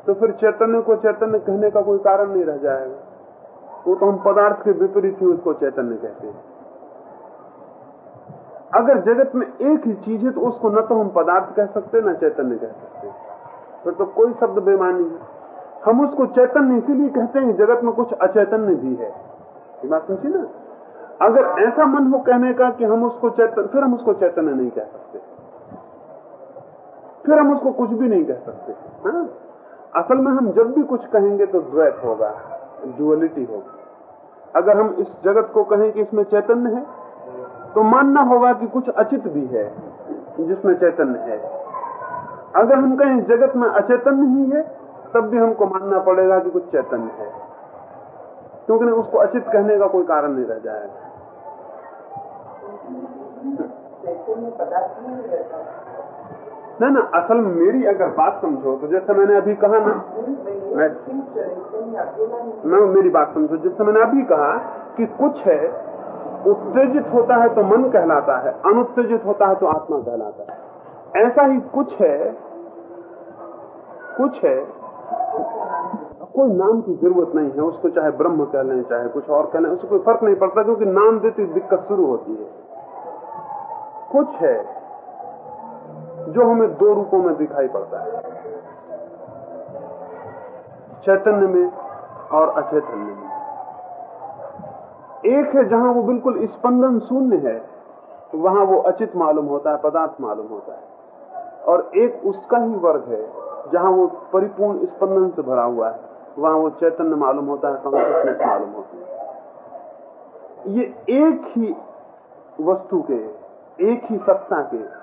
तो फिर चैतन्य को चैतन्य कहने का कोई कारण नहीं रह जाएगा। वो तो हम पदार्थ के विपरीत ही उसको चैतन्य कहते हैं। अगर जगत में एक ही चीज़ है तो उसको न तो हम पदार्थ कह सकते, न चैतन्य कह सकते। फिर तो कोई शब्द बेमानी है। हम उसको चैतन्य इसीलिए कहते हैं जगत में कुछ अचैतन्य भी है। बात समझी ना? अगर ऐसा मन हो कहने का कि हम उसको चैतन्य, फिर हम उसको चैतन्य नहीं कह सकते। फिर हम उसको कुछ भी नहीं कह सकते हाँ? असल में हम जब भी कुछ कहेंगे तो द्वैत होगा डुअलिटी होगी। अगर हम इस जगत को कहें कि इसमें चैतन्य है तो मानना होगा कि कुछ अचित भी है, जिसमें चैतन्य है। अगर हम कहें जगत में अचैतन्य ही है, तब भी हमको मानना पड़ेगा कि कुछ चैतन्य है। क्योंकि उसको अचित कहने का कोई कारण नहीं रह जाएगा। ना ना, असल मेरी अगर बात समझो तो जैसे मैंने अभी कहा ना, मैं मैं मेरी बात समझो, जैसे मैंने अभी कहा कि कुछ है, उत्तेजित होता है तो मन कहलाता है, अनुत्तेजित होता है तो आत्मा कहलाता है। ऐसा ही कुछ है कुछ है, कोई नाम की ज़रूरत नहीं है, उसको चाहे ब्रह्म कह लें, चाहे कुछ और कह लें, उससे कोई फ़र्क नहीं पड़ता, क्योंकि नाम देते दिक्कत शुरू होती है। कुछ है जो हमें दो रूपों में दिखाई पड़ता है। चैतन्य में और अचैतन्य में। एक है जहाँ वो बिल्कुल स्पंदन शून्य है वहाँ वो अचित मालूम होता है, पदार्थ मालूम होता है। और एक उसका ही वर्ग है, जहाँ वो परिपूर्ण स्पंदन से भरा हुआ है, वहाँ वो चैतन्य मालूम होता है कॉन्सियसनेस मालूम होती है। ये एक ही वस्तु के, एक ही सत्ता के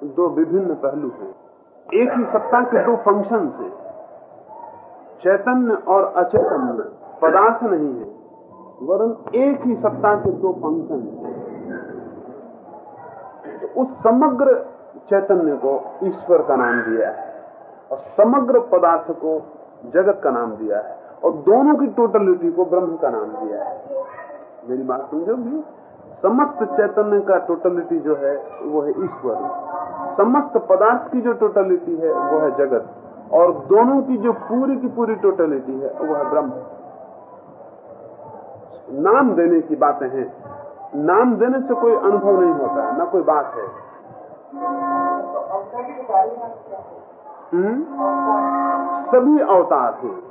दो विभिन्न पहलू हैं। एक ही सत्ता के दो फ़ंक्शन हैं। चैतन्य और अचैतन्य पदार्थ नहीं है, वरन एक ही सत्ता के दो फ़ंक्शन तो उस समग्र चैतन्य को ईश्वर का नाम दिया है और समग्र पदार्थ को जगत का नाम दिया है और दोनों की टोटलिटी को ब्रह्म का नाम दिया है। मेरी बात समझोगी समस्त चैतन्य का टोटलिटी जो है, वो है ईश्वर। समस्त पदार्थ की जो टोटलिटी है, वो है जगत। और दोनों की जो पूरी की पूरी टोटलिटी है, वो है ब्रह्म। नाम देने की बातें हैं। नाम देने से कोई अनुभव नहीं होता है न कोई बात है। हम्म? सभी अवतार हैं।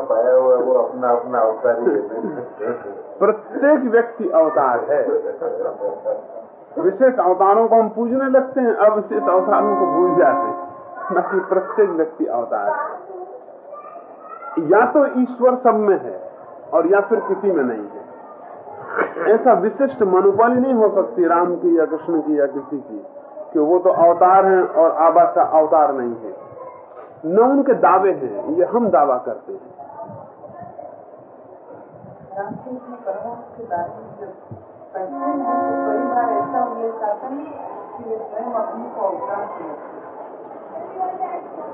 पाया हुआ वो अपना अपना अवतार प्रत्येक व्यक्ति अवतार है। विशेष अवतारों को हम पूजने लगते हैं, अब अविशेष अवतारों को भूल जाते हैं। बाकी प्रत्येक व्यक्ति अवतार है। या तो ईश्वर सब में है, और या फिर किसी में नहीं है। ऐसा विशिष्ट मनोबल नहीं हो सकती राम की या कृष्ण की या किसी की, कि वो तो अवतार हैं और आबासा अवतार नहीं है। न उनके दावे हैं, ये हम दावा करते हैं।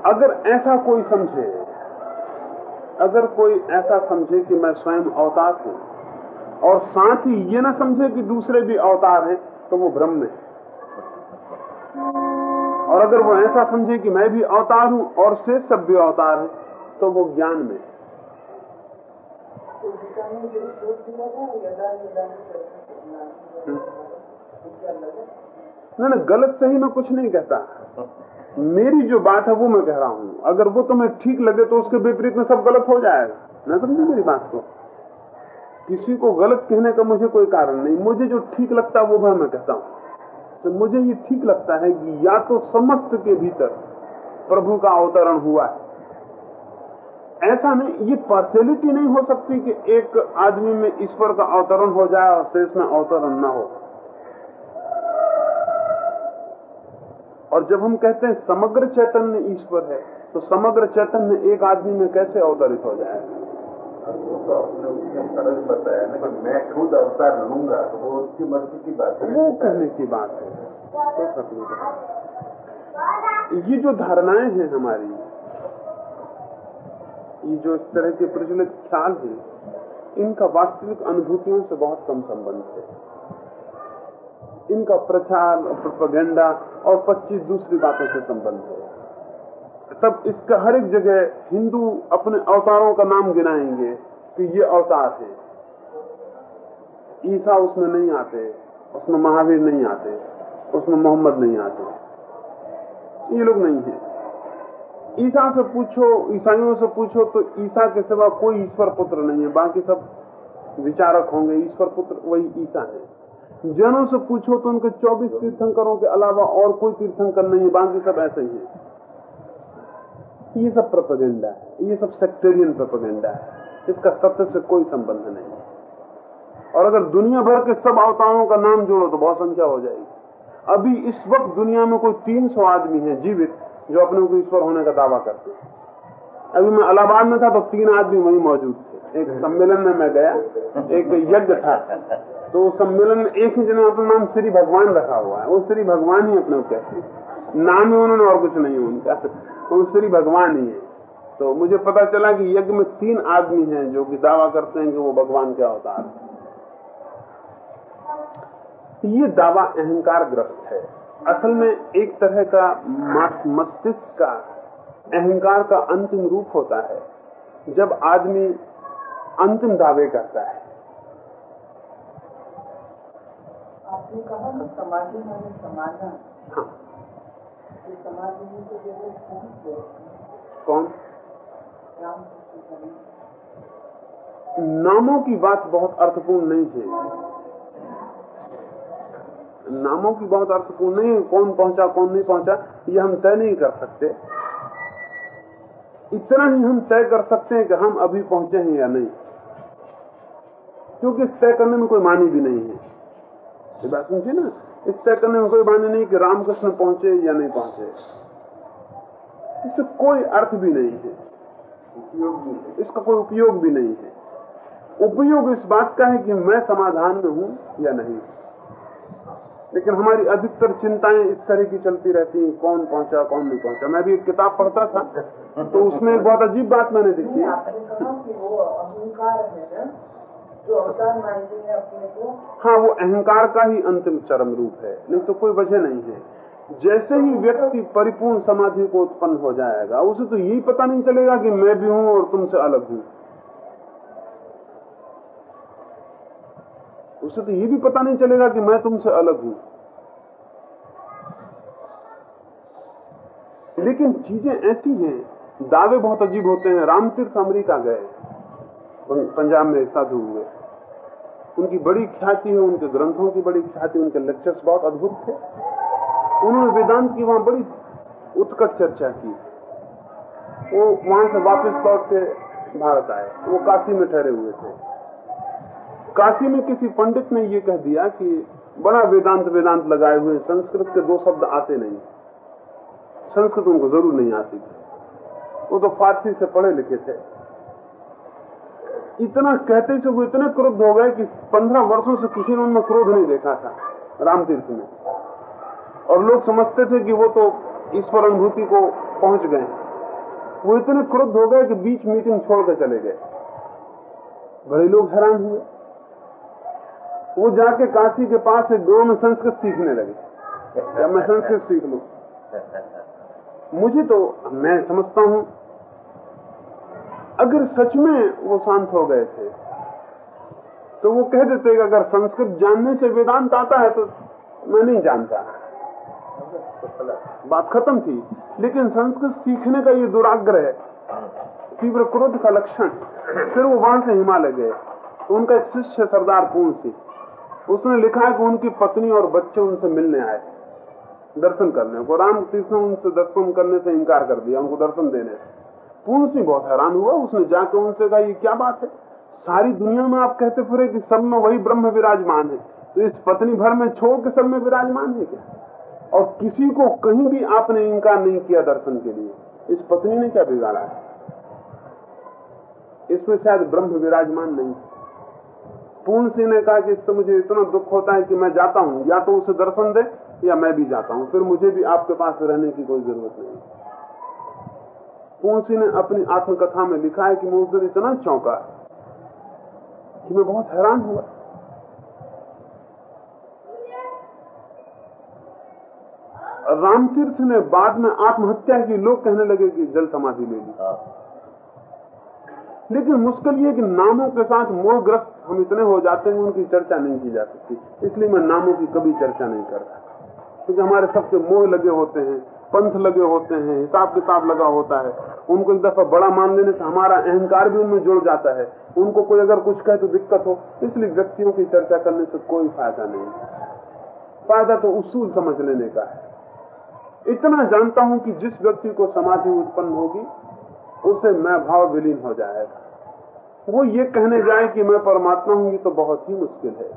अगर ऐसा कोई समझे, अगर कोई ऐसा समझे कि मैं स्वयं अवतार हूँ, और साथ ही ये ना समझे कि दूसरे भी अवतार हैं तो वो भ्रम में है और अगर वो ऐसा समझे कि मैं भी अवतार हूँ और शेष सब भी अवतार है तो वो ज्ञान में ना ना गलत सही मैं कुछ नहीं कहता। मेरी जो बात है वो मैं कह रहा हूँ। अगर वो तुम्हें ठीक लगे तो उसके विपरीत में सब गलत हो जाएगा। ना समझे मेरी बात को? किसी को गलत कहने का मुझे कोई कारण नहीं। मुझे जो ठीक लगता है वो मैं कहता हूँ। तो मुझे ये ठीक लगता है कि या तो समस्त के भीतर प्रभु का अवतरण हुआ है। ऐसा नहीं, ये पार्शलिटी नहीं हो सकती कि एक आदमी में ईश्वर का अवतरण हो जाए और शेष में अवतरण न हो। और जब हम कहते हैं समग्र चैतन्य ईश्वर है तो समग्र चैतन्य एक आदमी में कैसे अवतरित हो जाएगा वो तो फ़र्ज़ बताया ना कि मैं खुद अवतार लूँगा तो वो उसकी मर्ज़ी की बात है वो कहने की बात है नहीं पड़ता। ये जो धारणाएँ हैं हमारी, ये जो इस तरह के प्रचलित ख्याल हैं, इनका वास्तविक अनुभूतियों से बहुत कम संबंध है इनका प्रचार प्रोपेगेंडा और 25 दूसरी बातों से संबंध है तब इसका हर एक जगह हिंदू अपने अवतारों का नाम गिनाएँगे कि ये अवतार है ईसा उसमें नहीं आते, उसमें महावीर नहीं आते, उसमें मोहम्मद नहीं आते। ये लोग नहीं है। ईसा से पूछो, ईसाइयों से पूछो तो ईसा के सिवा कोई ईश्वर पुत्र नहीं है। बाकी सब विचारक होंगे, ईश्वर पुत्र वही ईसा है। जनों से पूछो तो उनके 24 तीर्थंकरों के अलावा और कोई तीर्थंकर नहीं है। बाकी सब ऐसे ही है। ये सब प्रोपेगेंडा है, ये सब सेक्टेरियन प्रोपेगेंडा है, इसका सत्य से कोई संबंध नहीं। और अगर दुनिया भर के सब अवतारों का नाम जोड़ो तो बहुत संख्या हो जाएगी। अभी इस वक्त दुनिया में कोई 300 आदमी हैं जीवित, जो अपने को ईश्वर होने का दावा करते हैं। अभी मैं इलाहाबाद में था तो तीन आदमी वहीं मौजूद थे। एक सम्मेलन में मैं गया, एक यज्ञ था। तो उस सम्मेलन में एक ही जने अपना नाम श्री भगवान रखा हुआ है। वो श्री भगवान ही अपने कहते हैं। नाम ही उन्होंने और कुछ नहीं उनका। श्री भगवान ही है। तो मुझे पता चला कि यज्ञ में तीन आदमी हैं जो कि दावा करते हैं कि वो भगवान के अवतार है। ये दावा अहंकार ग्रस्त है। असल में एक तरह का मस्तिष्क का अहंकार का अंतिम रूप होता है। जब आदमी अंतिम दावे करता है। आपने कहा समाधि माने समाधान कौन? नामों की बात बहुत अर्थपूर्ण नहीं है। नामों की बहुत अर्थपूर्ण नहीं है। कौन पहुँचा, कौन नहीं पहुँचा, ये हम तय नहीं कर सकते। इतना ही हम तय कर सकते हैं कि हम अभी पहुँचे हैं या नहीं। क्योंकि तय करने में कोई मानी भी नहीं है। ये बात समझिए ना? इस तय करने में कोई मानी नहीं कि रामकृष्ण पहुँचे या नहीं पहुँचे। इससे कोई अर्थ भी नहीं है। इसका कोई उपयोग भी नहीं है। उपयोग इस बात का है कि मैं समाधान में हूँ या नहीं। लेकिन हमारी अधिकतर चिंताएँ इस तरह की चलती रहती हैं, कौन पहुँचा, कौन नहीं पहुँचा। मैं भी एक किताब पढ़ता था तो उसमें एक बहुत अजीब बात मैंने देखी। जो अवतार मानते हैं अपने को। हाँ वो अहंकार का ही अंतिम चरम रूप है। नहीं तो कोई वजह नहीं है। जैसे ही व्यक्ति परिपूर्ण समाधि को उत्पन्न हो जाएगा, उसे तो यही पता नहीं चलेगा कि मैं भी हूँ और तुमसे अलग हूँ। उसे तो ये भी पता नहीं चलेगा कि मैं तुमसे अलग हूँ। लेकिन चीज़ें ऐसी हैं, दावे बहुत अजीब होते हैं। रामतीर्थ अमेरिका गए। पंजाब में साधु हुए। उनकी बड़ी ख्याति है, उनके ग्रंथों की बड़ी ख्याति, उनके लेक्चर्स बहुत अद्भुत थे। उन्होंने वेदांत की वहाँ बड़ी उत्कट चर्चा की। वो वहाँ से वापस लौट के भारत आए। वो काशी में ठहरे हुए थे। काशी में किसी पंडित ने ये कह दिया कि बड़ा वेदांत वेदांत लगाए हुए संस्कृत के दो शब्द आते नहीं। संस्कृत उनको ज़रूर नहीं आती थी। वो तो फारसी से पढ़े लिखे थे। इतना कहते से वो इतने क्रोध हो गए कि पंद्रह वर्षों से किसी ने उनमें क्रोध नहीं देखा था, रामतीर्थ में। और लोग समझते थे कि वो तो ईश्वर अनुभूति को पहुँच गए। वो इतने क्रोध हो गए कि बीच मीटिंग छोड़कर चले गए। बड़े लोग हैरान हुए। वो जाके काशी के पास एक गाँव में संस्कृत सीखने लगे। मैं संस्कृत सीख लू? मुझे तो मैं समझता हूँ अगर सच में वो शांत हो गए थे तो वो कह देते कि अगर संस्कृत जानने से वेदांत आता है तो मैं नहीं जानता। बात खत्म थी, लेकिन संस्कृत सीखने का ये दुराग्रह, तीव्र क्रोध का लक्षण, फिर वो वहाँ से हिमालय गए। उनका एक शिष्य सरदार पूर्ण सिंह उसने लिखा है कि उनकी पत्नी और बच्चे उनसे मिलने आए, दर्शन करने को। राम कृष्ण उनसे दर्शन करने से इनकार कर दिया, उनको दर्शन देने। से पूर्ण सिंह बहुत हैरान हुआ, उसने जाकर उनसे कहा, ये क्या बात है? सारी दुनिया में आप कहते फिरे कि सब में वही ब्रह्म विराजमान है। तो इस पत्नी भर में छोड़ के सब में विराजमान है क्या? और किसी को कहीं भी आपने इनकार नहीं किया दर्शन के लिए। इस पत्नी ने क्या बिगाड़ा है? इसमें शायद ब्रह्म विराजमान नहीं। पूर्ण सिंह ने कहा कि इससे मुझे इतना दुख होता है कि मैं जाता हूँ। या तो उसे दर्शन दे, या मैं भी जाता हूँ। फिर मुझे भी आपके पास रहने की कोई ज़रूरत नहीं। पूर्ण ने अपनी आत्मकथा में लिखा है कि मैं उस दिन इतना चौंका कि मैं बहुत हैरान हुआ। रामतीर्थ ने बाद में आत्महत्या की लोग कहने लगे कि जल समाधि ले ली। लेकिन मुश्किल ये कि नामों के साथ मोहग्रस्त हम इतने हो जाते हैं उनकी चर्चा नहीं की जा सकती। इसलिए मैं नामों की कभी चर्चा नहीं करता क्योंकि हमारे सबसे मोह लगे होते हैं पंथ लगे होते हैं, हिसाब किताब लगा होता है। उनको एक दफ़ा बड़ा मान लेने से हमारा अहंकार भी उनमें जुड़ जाता है। उनको कोई अगर कुछ कहे तो दिक्कत हो, इसलिए व्यक्तियों की चर्चा करने से कोई फ़ायदा नहीं। फ़ायदा तो उसूल समझ लेने का है। इतना जानता हूँ कि जिस व्यक्ति को समाधि उत्पन्न होगी, उसे मैं भाव विलीन हो जाएगा। वो ये कहने जाए कि मैं परमात्मा हूँ, ये तो बहुत ही मुश्किल है।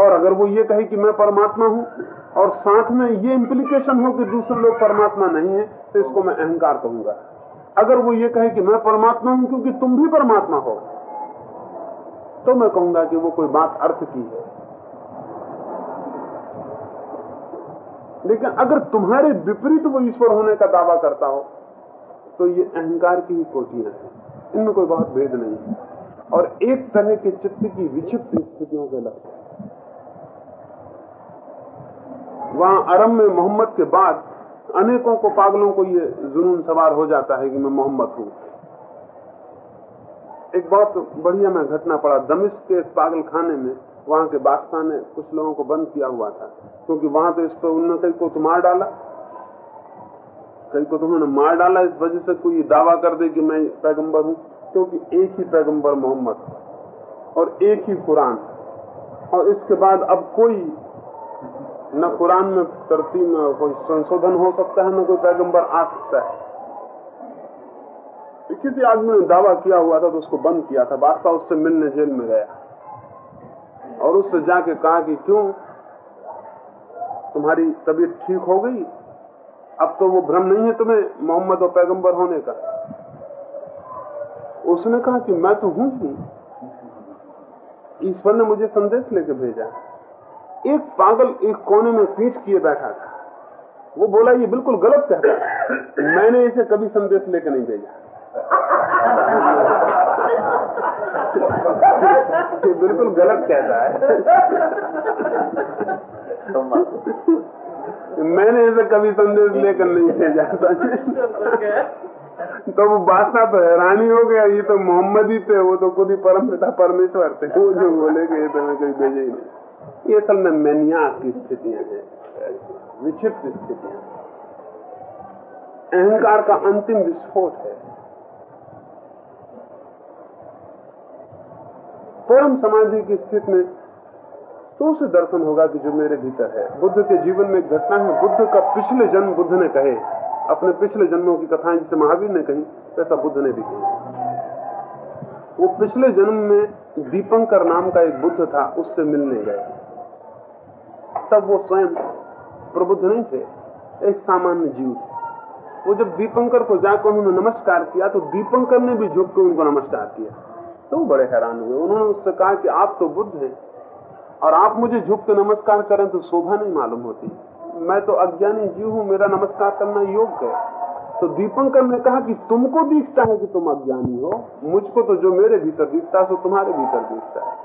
और अगर वो ये कहे कि मैं परमात्मा हूँ और साथ में ये इम्प्लीकेशन हो कि दूसरे लोग परमात्मा नहीं है तो इसको मैं अहंकार कहूँगा। अगर वो ये कहे कि मैं परमात्मा हूँ, क्योंकि तुम भी परमात्मा हो तो मैं कहूँगा कि वो कोई बात अर्थ की है। लेकिन अगर तुम्हारे विपरीत वो ईश्वर होने का दावा करता हो तो ये अहंकार की ही कोटियाँ हैं। इनमें कोई बहुत भेद नहीं है। और एक तरह के चित्त की विचित्र स्थितियों के लक्षण वहाँ अरब में मोहम्मद के बाद अनेकों को पागलों को ये जुनून सवार हो जाता है कि मैं मोहम्मद हूँ। एक बहुत बढ़िया मैं घटना पड़ा दमिश के एक पागल खाने में, वहाँ के बादशाह ने कुछ लोगों को बंद किया हुआ था, क्योंकि वहाँ तो इस पर उन्होंने कई को तो मार डाला। कई को तो उन्होंने मार डाला, इस वजह से कोई दावा कर दे कि मैं पैगंबर हूँ, क्योंकि एक ही पैगंबर मोहम्मद और एक ही कुरान। और इसके बाद अब कोई न कुरान में तरती में कोई संशोधन हो सकता है, न कोई पैगंबर आ सकता है। किसी आदमी ने दावा किया हुआ था तो उसको बंद किया था, बादशाह उससे मिलने जेल में गया। और उससे जाके कहा कि क्यों? तुम्हारी तबीयत ठीक हो गई? अब तो वो भ्रम नहीं है तुम्हें मोहम्मद और पैगंबर होने का। उसने कहा कि मैं तो हूँ ही। ईश्वर ने मुझे संदेश लेके भेजा। एक पागल एक कोने में पीठ किए बैठा था। वो बोला, ये बिल्कुल गलत कहता मैंने इसे कभी संदेश लेकर नहीं भेजा। ये बिल्कुल गलत कहता है। मैंने इसे कभी संदेश लेकर नहीं भेजा तो वो बादशाह तो हैरानी हो गया। ये तो मोहम्मद ही थे, वो तो खुद ही परम पिता, परमेश्वर थे। वो जो बोले ये तो मैं कभी भेजे ही नहीं। ये असल में मैनिया की स्थितियाँ हैं विक्षिप्त स्थितियाँ अहंकार का अंतिम विस्फोट है। परम समाधि की स्थिति में तो उसे दर्शन होगा कि जो मेरे भीतर है। बुद्ध के जीवन में एक घटना है, बुद्ध का पिछले जन्म बुद्ध ने कहे। अपने पिछले जन्मों की कथाएँ जिसे महावीर ने कही, वैसा बुद्ध ने भी कही। वो पिछले जन्म में दीपंकर नाम का एक बुद्ध था, उससे मिलने गए। तब वो स्वयं प्रबुद्ध नहीं थे, एक सामान्य जीव थे। वो जब दीपंकर को जाकर उन्होंने नमस्कार किया तो दीपंकर ने भी झुक के उनको नमस्कार किया। तो बड़े हैरान हुए। उन्होंने उससे कहा कि आप तो बुद्ध हैं, और आप मुझे झुक के नमस्कार करें तो शोभा नहीं मालूम होती। मैं तो अज्ञानी जीव हूँ, मेरा नमस्कार करना योग्य है। तो दीपंकर ने कहा कि तुमको दिखता है कि तुम अज्ञानी हो। मुझको तो जो मेरे भीतर दिखता है, सो तुम्हारे भीतर दिखता है।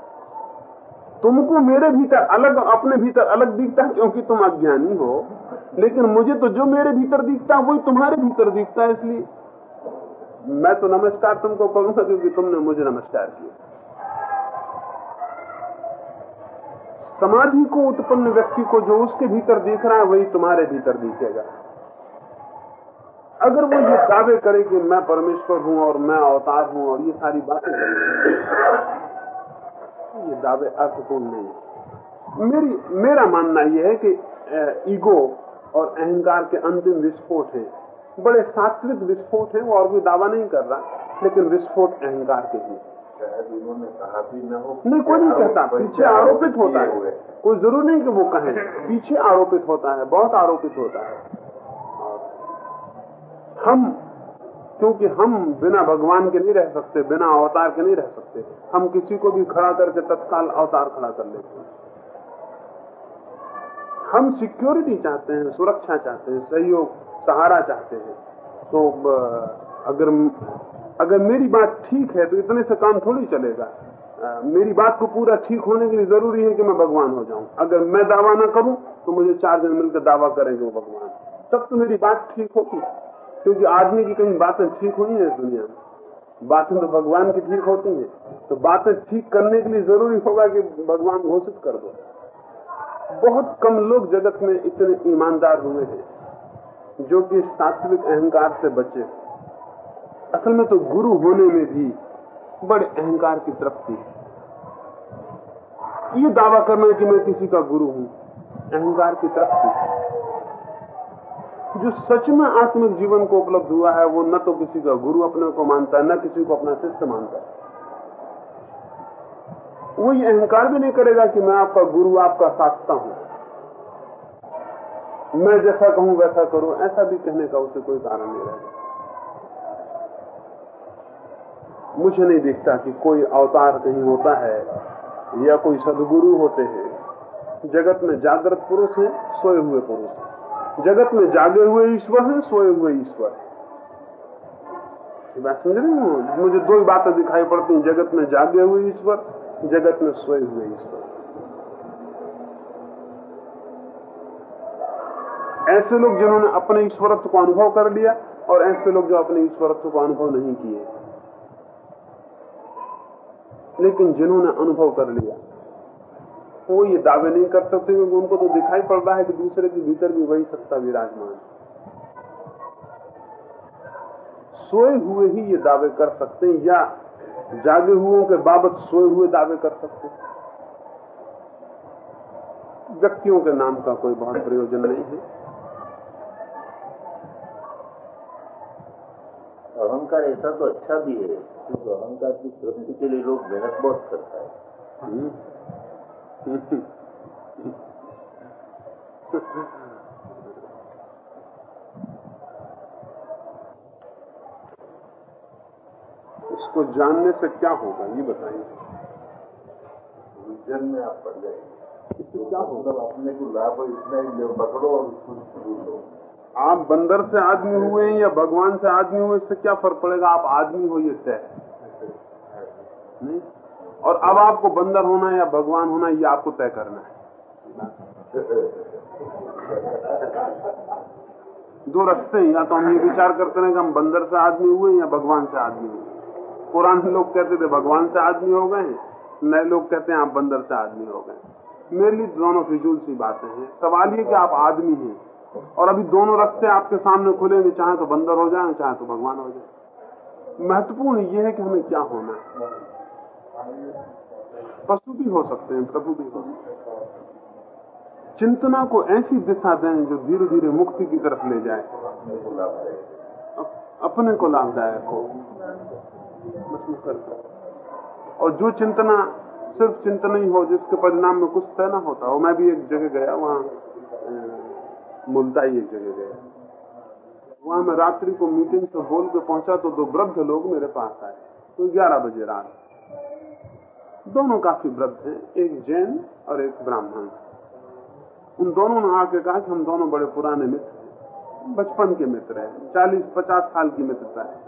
तुमको मेरे भीतर अलग, अपने भीतर अलग दिखता है क्योंकि तुम अज्ञानी हो। लेकिन मुझे तो जो मेरे भीतर दिखता है, वही तुम्हारे भीतर दिखता है, इसलिए मैं तो नमस्कार तुमको करूँगा क्योंकि तुमने मुझे नमस्कार किया। समाधि को, उत्पन्न व्यक्ति को जो उसके भीतर दिख रहा है, वही तुम्हारे भीतर दिखेगा। अगर वो ये दावे करे कि मैं परमेश्वर हूँ और मैं अवतार हूँ और ये सारी बातें करे ये दावे अर्थपूर्ण नहीं मेरी मेरा मानना यह है कि ईगो और अहंकार के अंतिम विस्फोट हैं। बड़े सात्विक विस्फोट हैं वो और भी दावा नहीं कर रहा लेकिन विस्फोट अहंकार के ही। उन्होंने कहा भी न हो नहीं कोई नहीं कहता पीछे आरोपित होता है। कोई ज़रूर नहीं कि वो कहें पीछे आरोपित होता है बहुत आरोपित होता है। हम, क्योंकि हम बिना भगवान के नहीं रह सकते, बिना अवतार के नहीं रह सकते, हम किसी को भी खड़ा करके तत्काल अवतार खड़ा कर लेते हैं। हम सिक्योरिटी चाहते हैं, सुरक्षा चाहते हैं, सहयोग, सहारा चाहते हैं। तो अगर अगर मेरी बात ठीक है तो इतने से काम थोड़ी चलेगा। मेरी बात को पूरा ठीक होने के लिए ज़रूरी है कि मैं भगवान हो जाऊँ। अगर मैं दावा ना करूँ तो मुझे चार दिन मिलकर दावा करेंगे वो भगवान। तब तो मेरी बात ठीक होगी। क्योंकि आदमी की कहीं बातें ठीक हुई है दुनिया में। बातें तो भगवान की ठीक होती है। तो बातें ठीक करने के लिए ज़रूरी होगा कि भगवान घोषित कर दो। बहुत कम लोग जगत में इतने ईमानदार हुए हैं, जो कि सात्विक अहंकार से बचे असल में तो गुरु होने में भी बड़े अहंकार की तृप्ति है। ये दावा करना कि मैं किसी का गुरु हूँ, अहंकार की तृप्ति जो सच में आत्मिक जीवन को उपलब्ध हुआ है, वो न तो किसी का गुरु अपने को मानता है न किसी को अपना शिष्य मानता। है वो ये अहंकार भी नहीं करेगा कि मैं आपका गुरु, आपका साधता हूँ। मैं जैसा कहूँ, वैसा करूँ, ऐसा भी कहने का उसे कोई कारण नहीं रहेगा। मुझे नहीं दिखता कि कोई अवतार कहीं होता है, या कोई सदगुरु होते हैं। जगत में जागृत पुरुष है, सोए हुए पुरुष है। जगत में जागे हुए ईश्वर है, सोए हुए ईश्वर है। बात समझ रही हूँ मुझे दो ही बातें दिखाई पड़ती हैं, जगत में जागे हुए ईश्वर, जगत में सोए हुए ईश्वर। ऐसे लोग जिन्होंने अपने ईश्वरत्व को अनुभव कर लिया और ऐसे लोग जो अपने ईश्वरत्व को अनुभव नहीं किए। लेकिन जिन्होंने अनुभव कर लिया वो ये दावे नहीं कर सकते क्योंकि उनको तो दिखाई पड़ रहा है कि दूसरे के भीतर भी वही सत्ता विराजमान है। सोए हुए ही ये दावे कर सकते हैं या जागे हुओं के बाबत सोए हुए दावे कर सकते हैं। व्यक्तियों के नाम का कोई बहुत प्रयोजन नहीं है। अहंकार ऐसा तो अच्छा भी है क्योंकि अहंकार की तृप्ति के लिए लोग मेहनत बहुत करता है। इसको जानने से क्या होगा ये बताइए। विजन में आप पड़ गए इससे क्या होगा? अपने को लाभ इतना ही ले- पकड़ो और उसको दो आप बंदर से आदमी हुए हैं या भगवान से आदमी हुए इससे क्या फ़र्क पड़ेगा? आप आदमी हो ये तय। नहीं? और अब आपको बंदर होना या भगवान होना ये आपको तय करना है। दो रस्ते हैं, या तो हम ये विचार करते हैं कि हम बंदर से आदमी हुए या भगवान से आदमी हुए पुराने लोग कहते थे, भगवान से आदमी हो गए नए लोग कहते हैं, आप बंदर से आदमी हो गए मेरे लिए दोनों फिजूल सी बातें हैं। सवाल ये कि आप आदमी हैं, और अभी दोनों रास्ते आपके सामने खुलेंगे चाहे तो बंदर हो जाए, चाहे तो भगवान हो जाए। महत्वपूर्ण यह है कि हमें क्या होना है। पशु भी हो सकते हैं, प्रभु भी हो सकते हैं। चिंतना को ऐसी दिशा दें जो धीरे धीरे मुक्ति की तरफ़ ले जाए। अपने को लाभदायक हो। और जो चिंतना, सिर्फ़ चिंतन ही हो, जिसके परिणाम में कुछ तय ना होता हो, मैं भी एक जगह गया, वहाँ मुल्ताई एक जगह गया। वहाँ मैं रात्रि को मीटिंग से बोल के पहुँचा तो दो वृद्ध लोग मेरे पास आए। तो ग्यारह बजे रात। दोनों काफ़ी वृद्ध हैं, एक जैन और एक ब्राह्मण। उन दोनों ने आके कहा कि हम दोनों बड़े पुराने मित्र हैं। बचपन के मित्र हैं, चालीस, पचास साल की मित्रता है।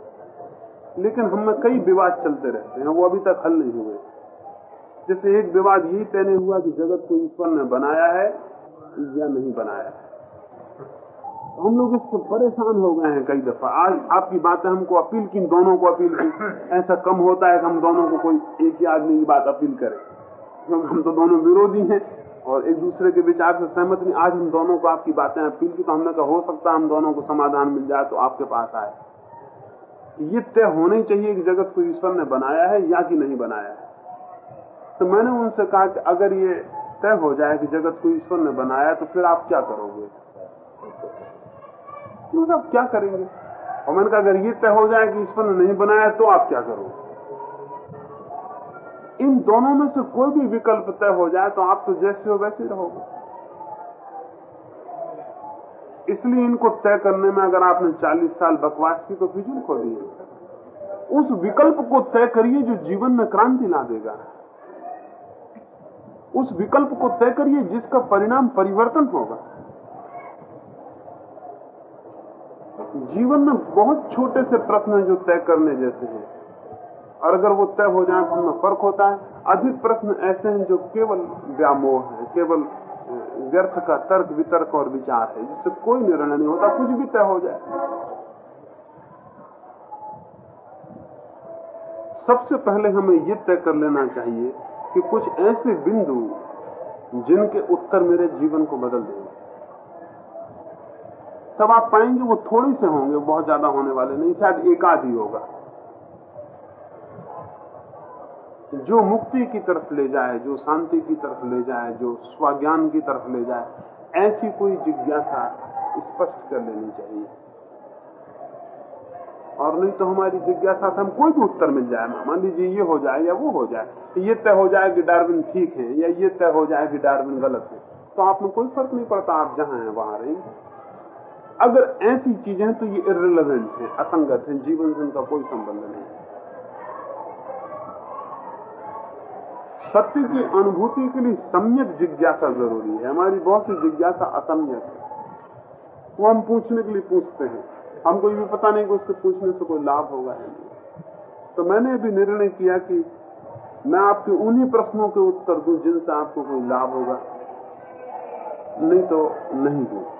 लेकिन हम में कई विवाद चलते रहते हैं, वो अभी तक हल नहीं हुए। जैसे एक विवाद यही तय नहीं हुआ कि जगत को ईश्वर ने बनाया है या नहीं बनाया है। हम लोग इससे परेशान हो गए हैं कई दफ़ा। आज आपकी बातें हमको अपील की, दोनों को अपील की। ऐसा कम होता है कि हम दोनों को कोई एक ही आदमी की बात अपील करे। क्योंकि हम तो दोनों विरोधी हैं और एक दूसरे के विचार से सहमत नहीं। आज हम दोनों को आपकी बातें अपील की तो हमने कहा, हो सकता है हम दोनों को समाधान मिल जाए तो आपके पास आए। ये तय होना ही चाहिए कि जगत को ईश्वर ने बनाया है या कि नहीं बनाया है। तो मैंने उनसे कहा कि अगर ये तय हो जाए कि जगत को ईश्वर ने बनाया तो फिर आप क्या करोगे? क्यों आप क्या करेंगे? और मैंने कहा, अगर ये तय हो जाए कि ईश्वर ने नहीं बनाया तो आप क्या करोगे? इन दोनों में से कोई भी विकल्प तय हो जाए तो आप तो जैसे हो वैसे रहोगे। इसलिए इनको तय करने में अगर आपने 40 साल बकवास की तो फिजूल खो दिए उस विकल्प को तय करिए जो जीवन में क्रांति ला देगा। उस विकल्प को तय करिए जिसका परिणाम परिवर्तन होगा। जीवन में बहुत छोटे से प्रश्न जो तय करने जैसे हैं। और अगर वो तय हो जाए तो उनमें फ़र्क होता है। अधिक प्रश्न ऐसे हैं जो केवल व्यामोह है, केवल व्यर्थ का तर्क, वितर्क और विचार है, जिससे कोई निर्णय नहीं होता, कुछ भी तय हो जाए। सबसे पहले हमें ये तय कर लेना चाहिए कि कुछ ऐसे बिंदु जिनके उत्तर मेरे जीवन को बदल देंगे तब आप पाएँगे वो थोड़े से होंगे बहुत ज़्यादा होने वाले नहीं, शायद एक आध होगा। जो मुक्ति की तरफ़ ले जाए, जो शांति की तरफ़ ले जाए, जो स्वज्ञान की तरफ़ ले जाए, ऐसी कोई जिज्ञासा स्पष्ट कर लेनी चाहिए। और नहीं तो हमारी जिज्ञासा से हम कोई भी उत्तर मिल जाए, मान लीजिए ये हो जाए या वो हो जाए ये तय हो जाए कि डार्विन ठीक है, या ये तय हो जाए कि डार्विन गलत है तो आप में कोई फ़र्क नहीं पड़ता, आप जहाँ हैं, वहाँ रहेंगे। अगर ऐसी चीज़ें तो ये इरेलीवेंट है, असंगत है, जीवन से उनका कोई संबंध नहीं। सत्य की अनुभूति के लिए सम्यक जिज्ञासा ज़रूरी है। हमारी बहुत सी जिज्ञासा असम्यक है। वो हम पूछने के लिए पूछते हैं। हमको ये भी पता नहीं कि उसके पूछने से कोई लाभ होगा या नहीं। तो मैंने भी निर्णय किया कि मैं आपके उन्हीं प्रश्नों के उत्तर दूँ जिनसे आपको कोई लाभ होगा। नहीं तो नहीं दूँ।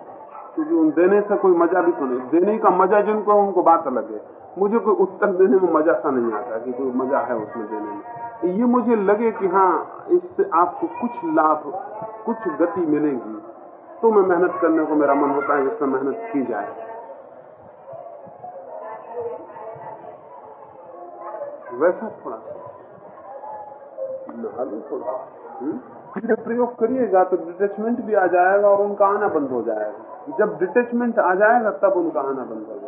क्योंकि उन देने से कोई मज़ा भी तो नहीं। देने का मज़ा जिनको है, उनको बात अलग है। मुझे कोई उत्तर देने में मज़ा सा नहीं आता कि कोई मज़ा है उसमें देने में। ये मुझे लगे कि हाँ इससे आपको कुछ लाभ, कुछ गति मिलेगी। तो मैं मेहनत करने को मेरा मन होता है इसमें मेहनत की जाए। वैसा थोड़ा सा। थोड़ा। प्रयोग करिएगा तो डिटेचमेंट भी आ जाएगा और उनका आना बंद हो जाएगा। जब डिटेचमेंट आ जाएगा तब उनका आना बंद हो जाएगा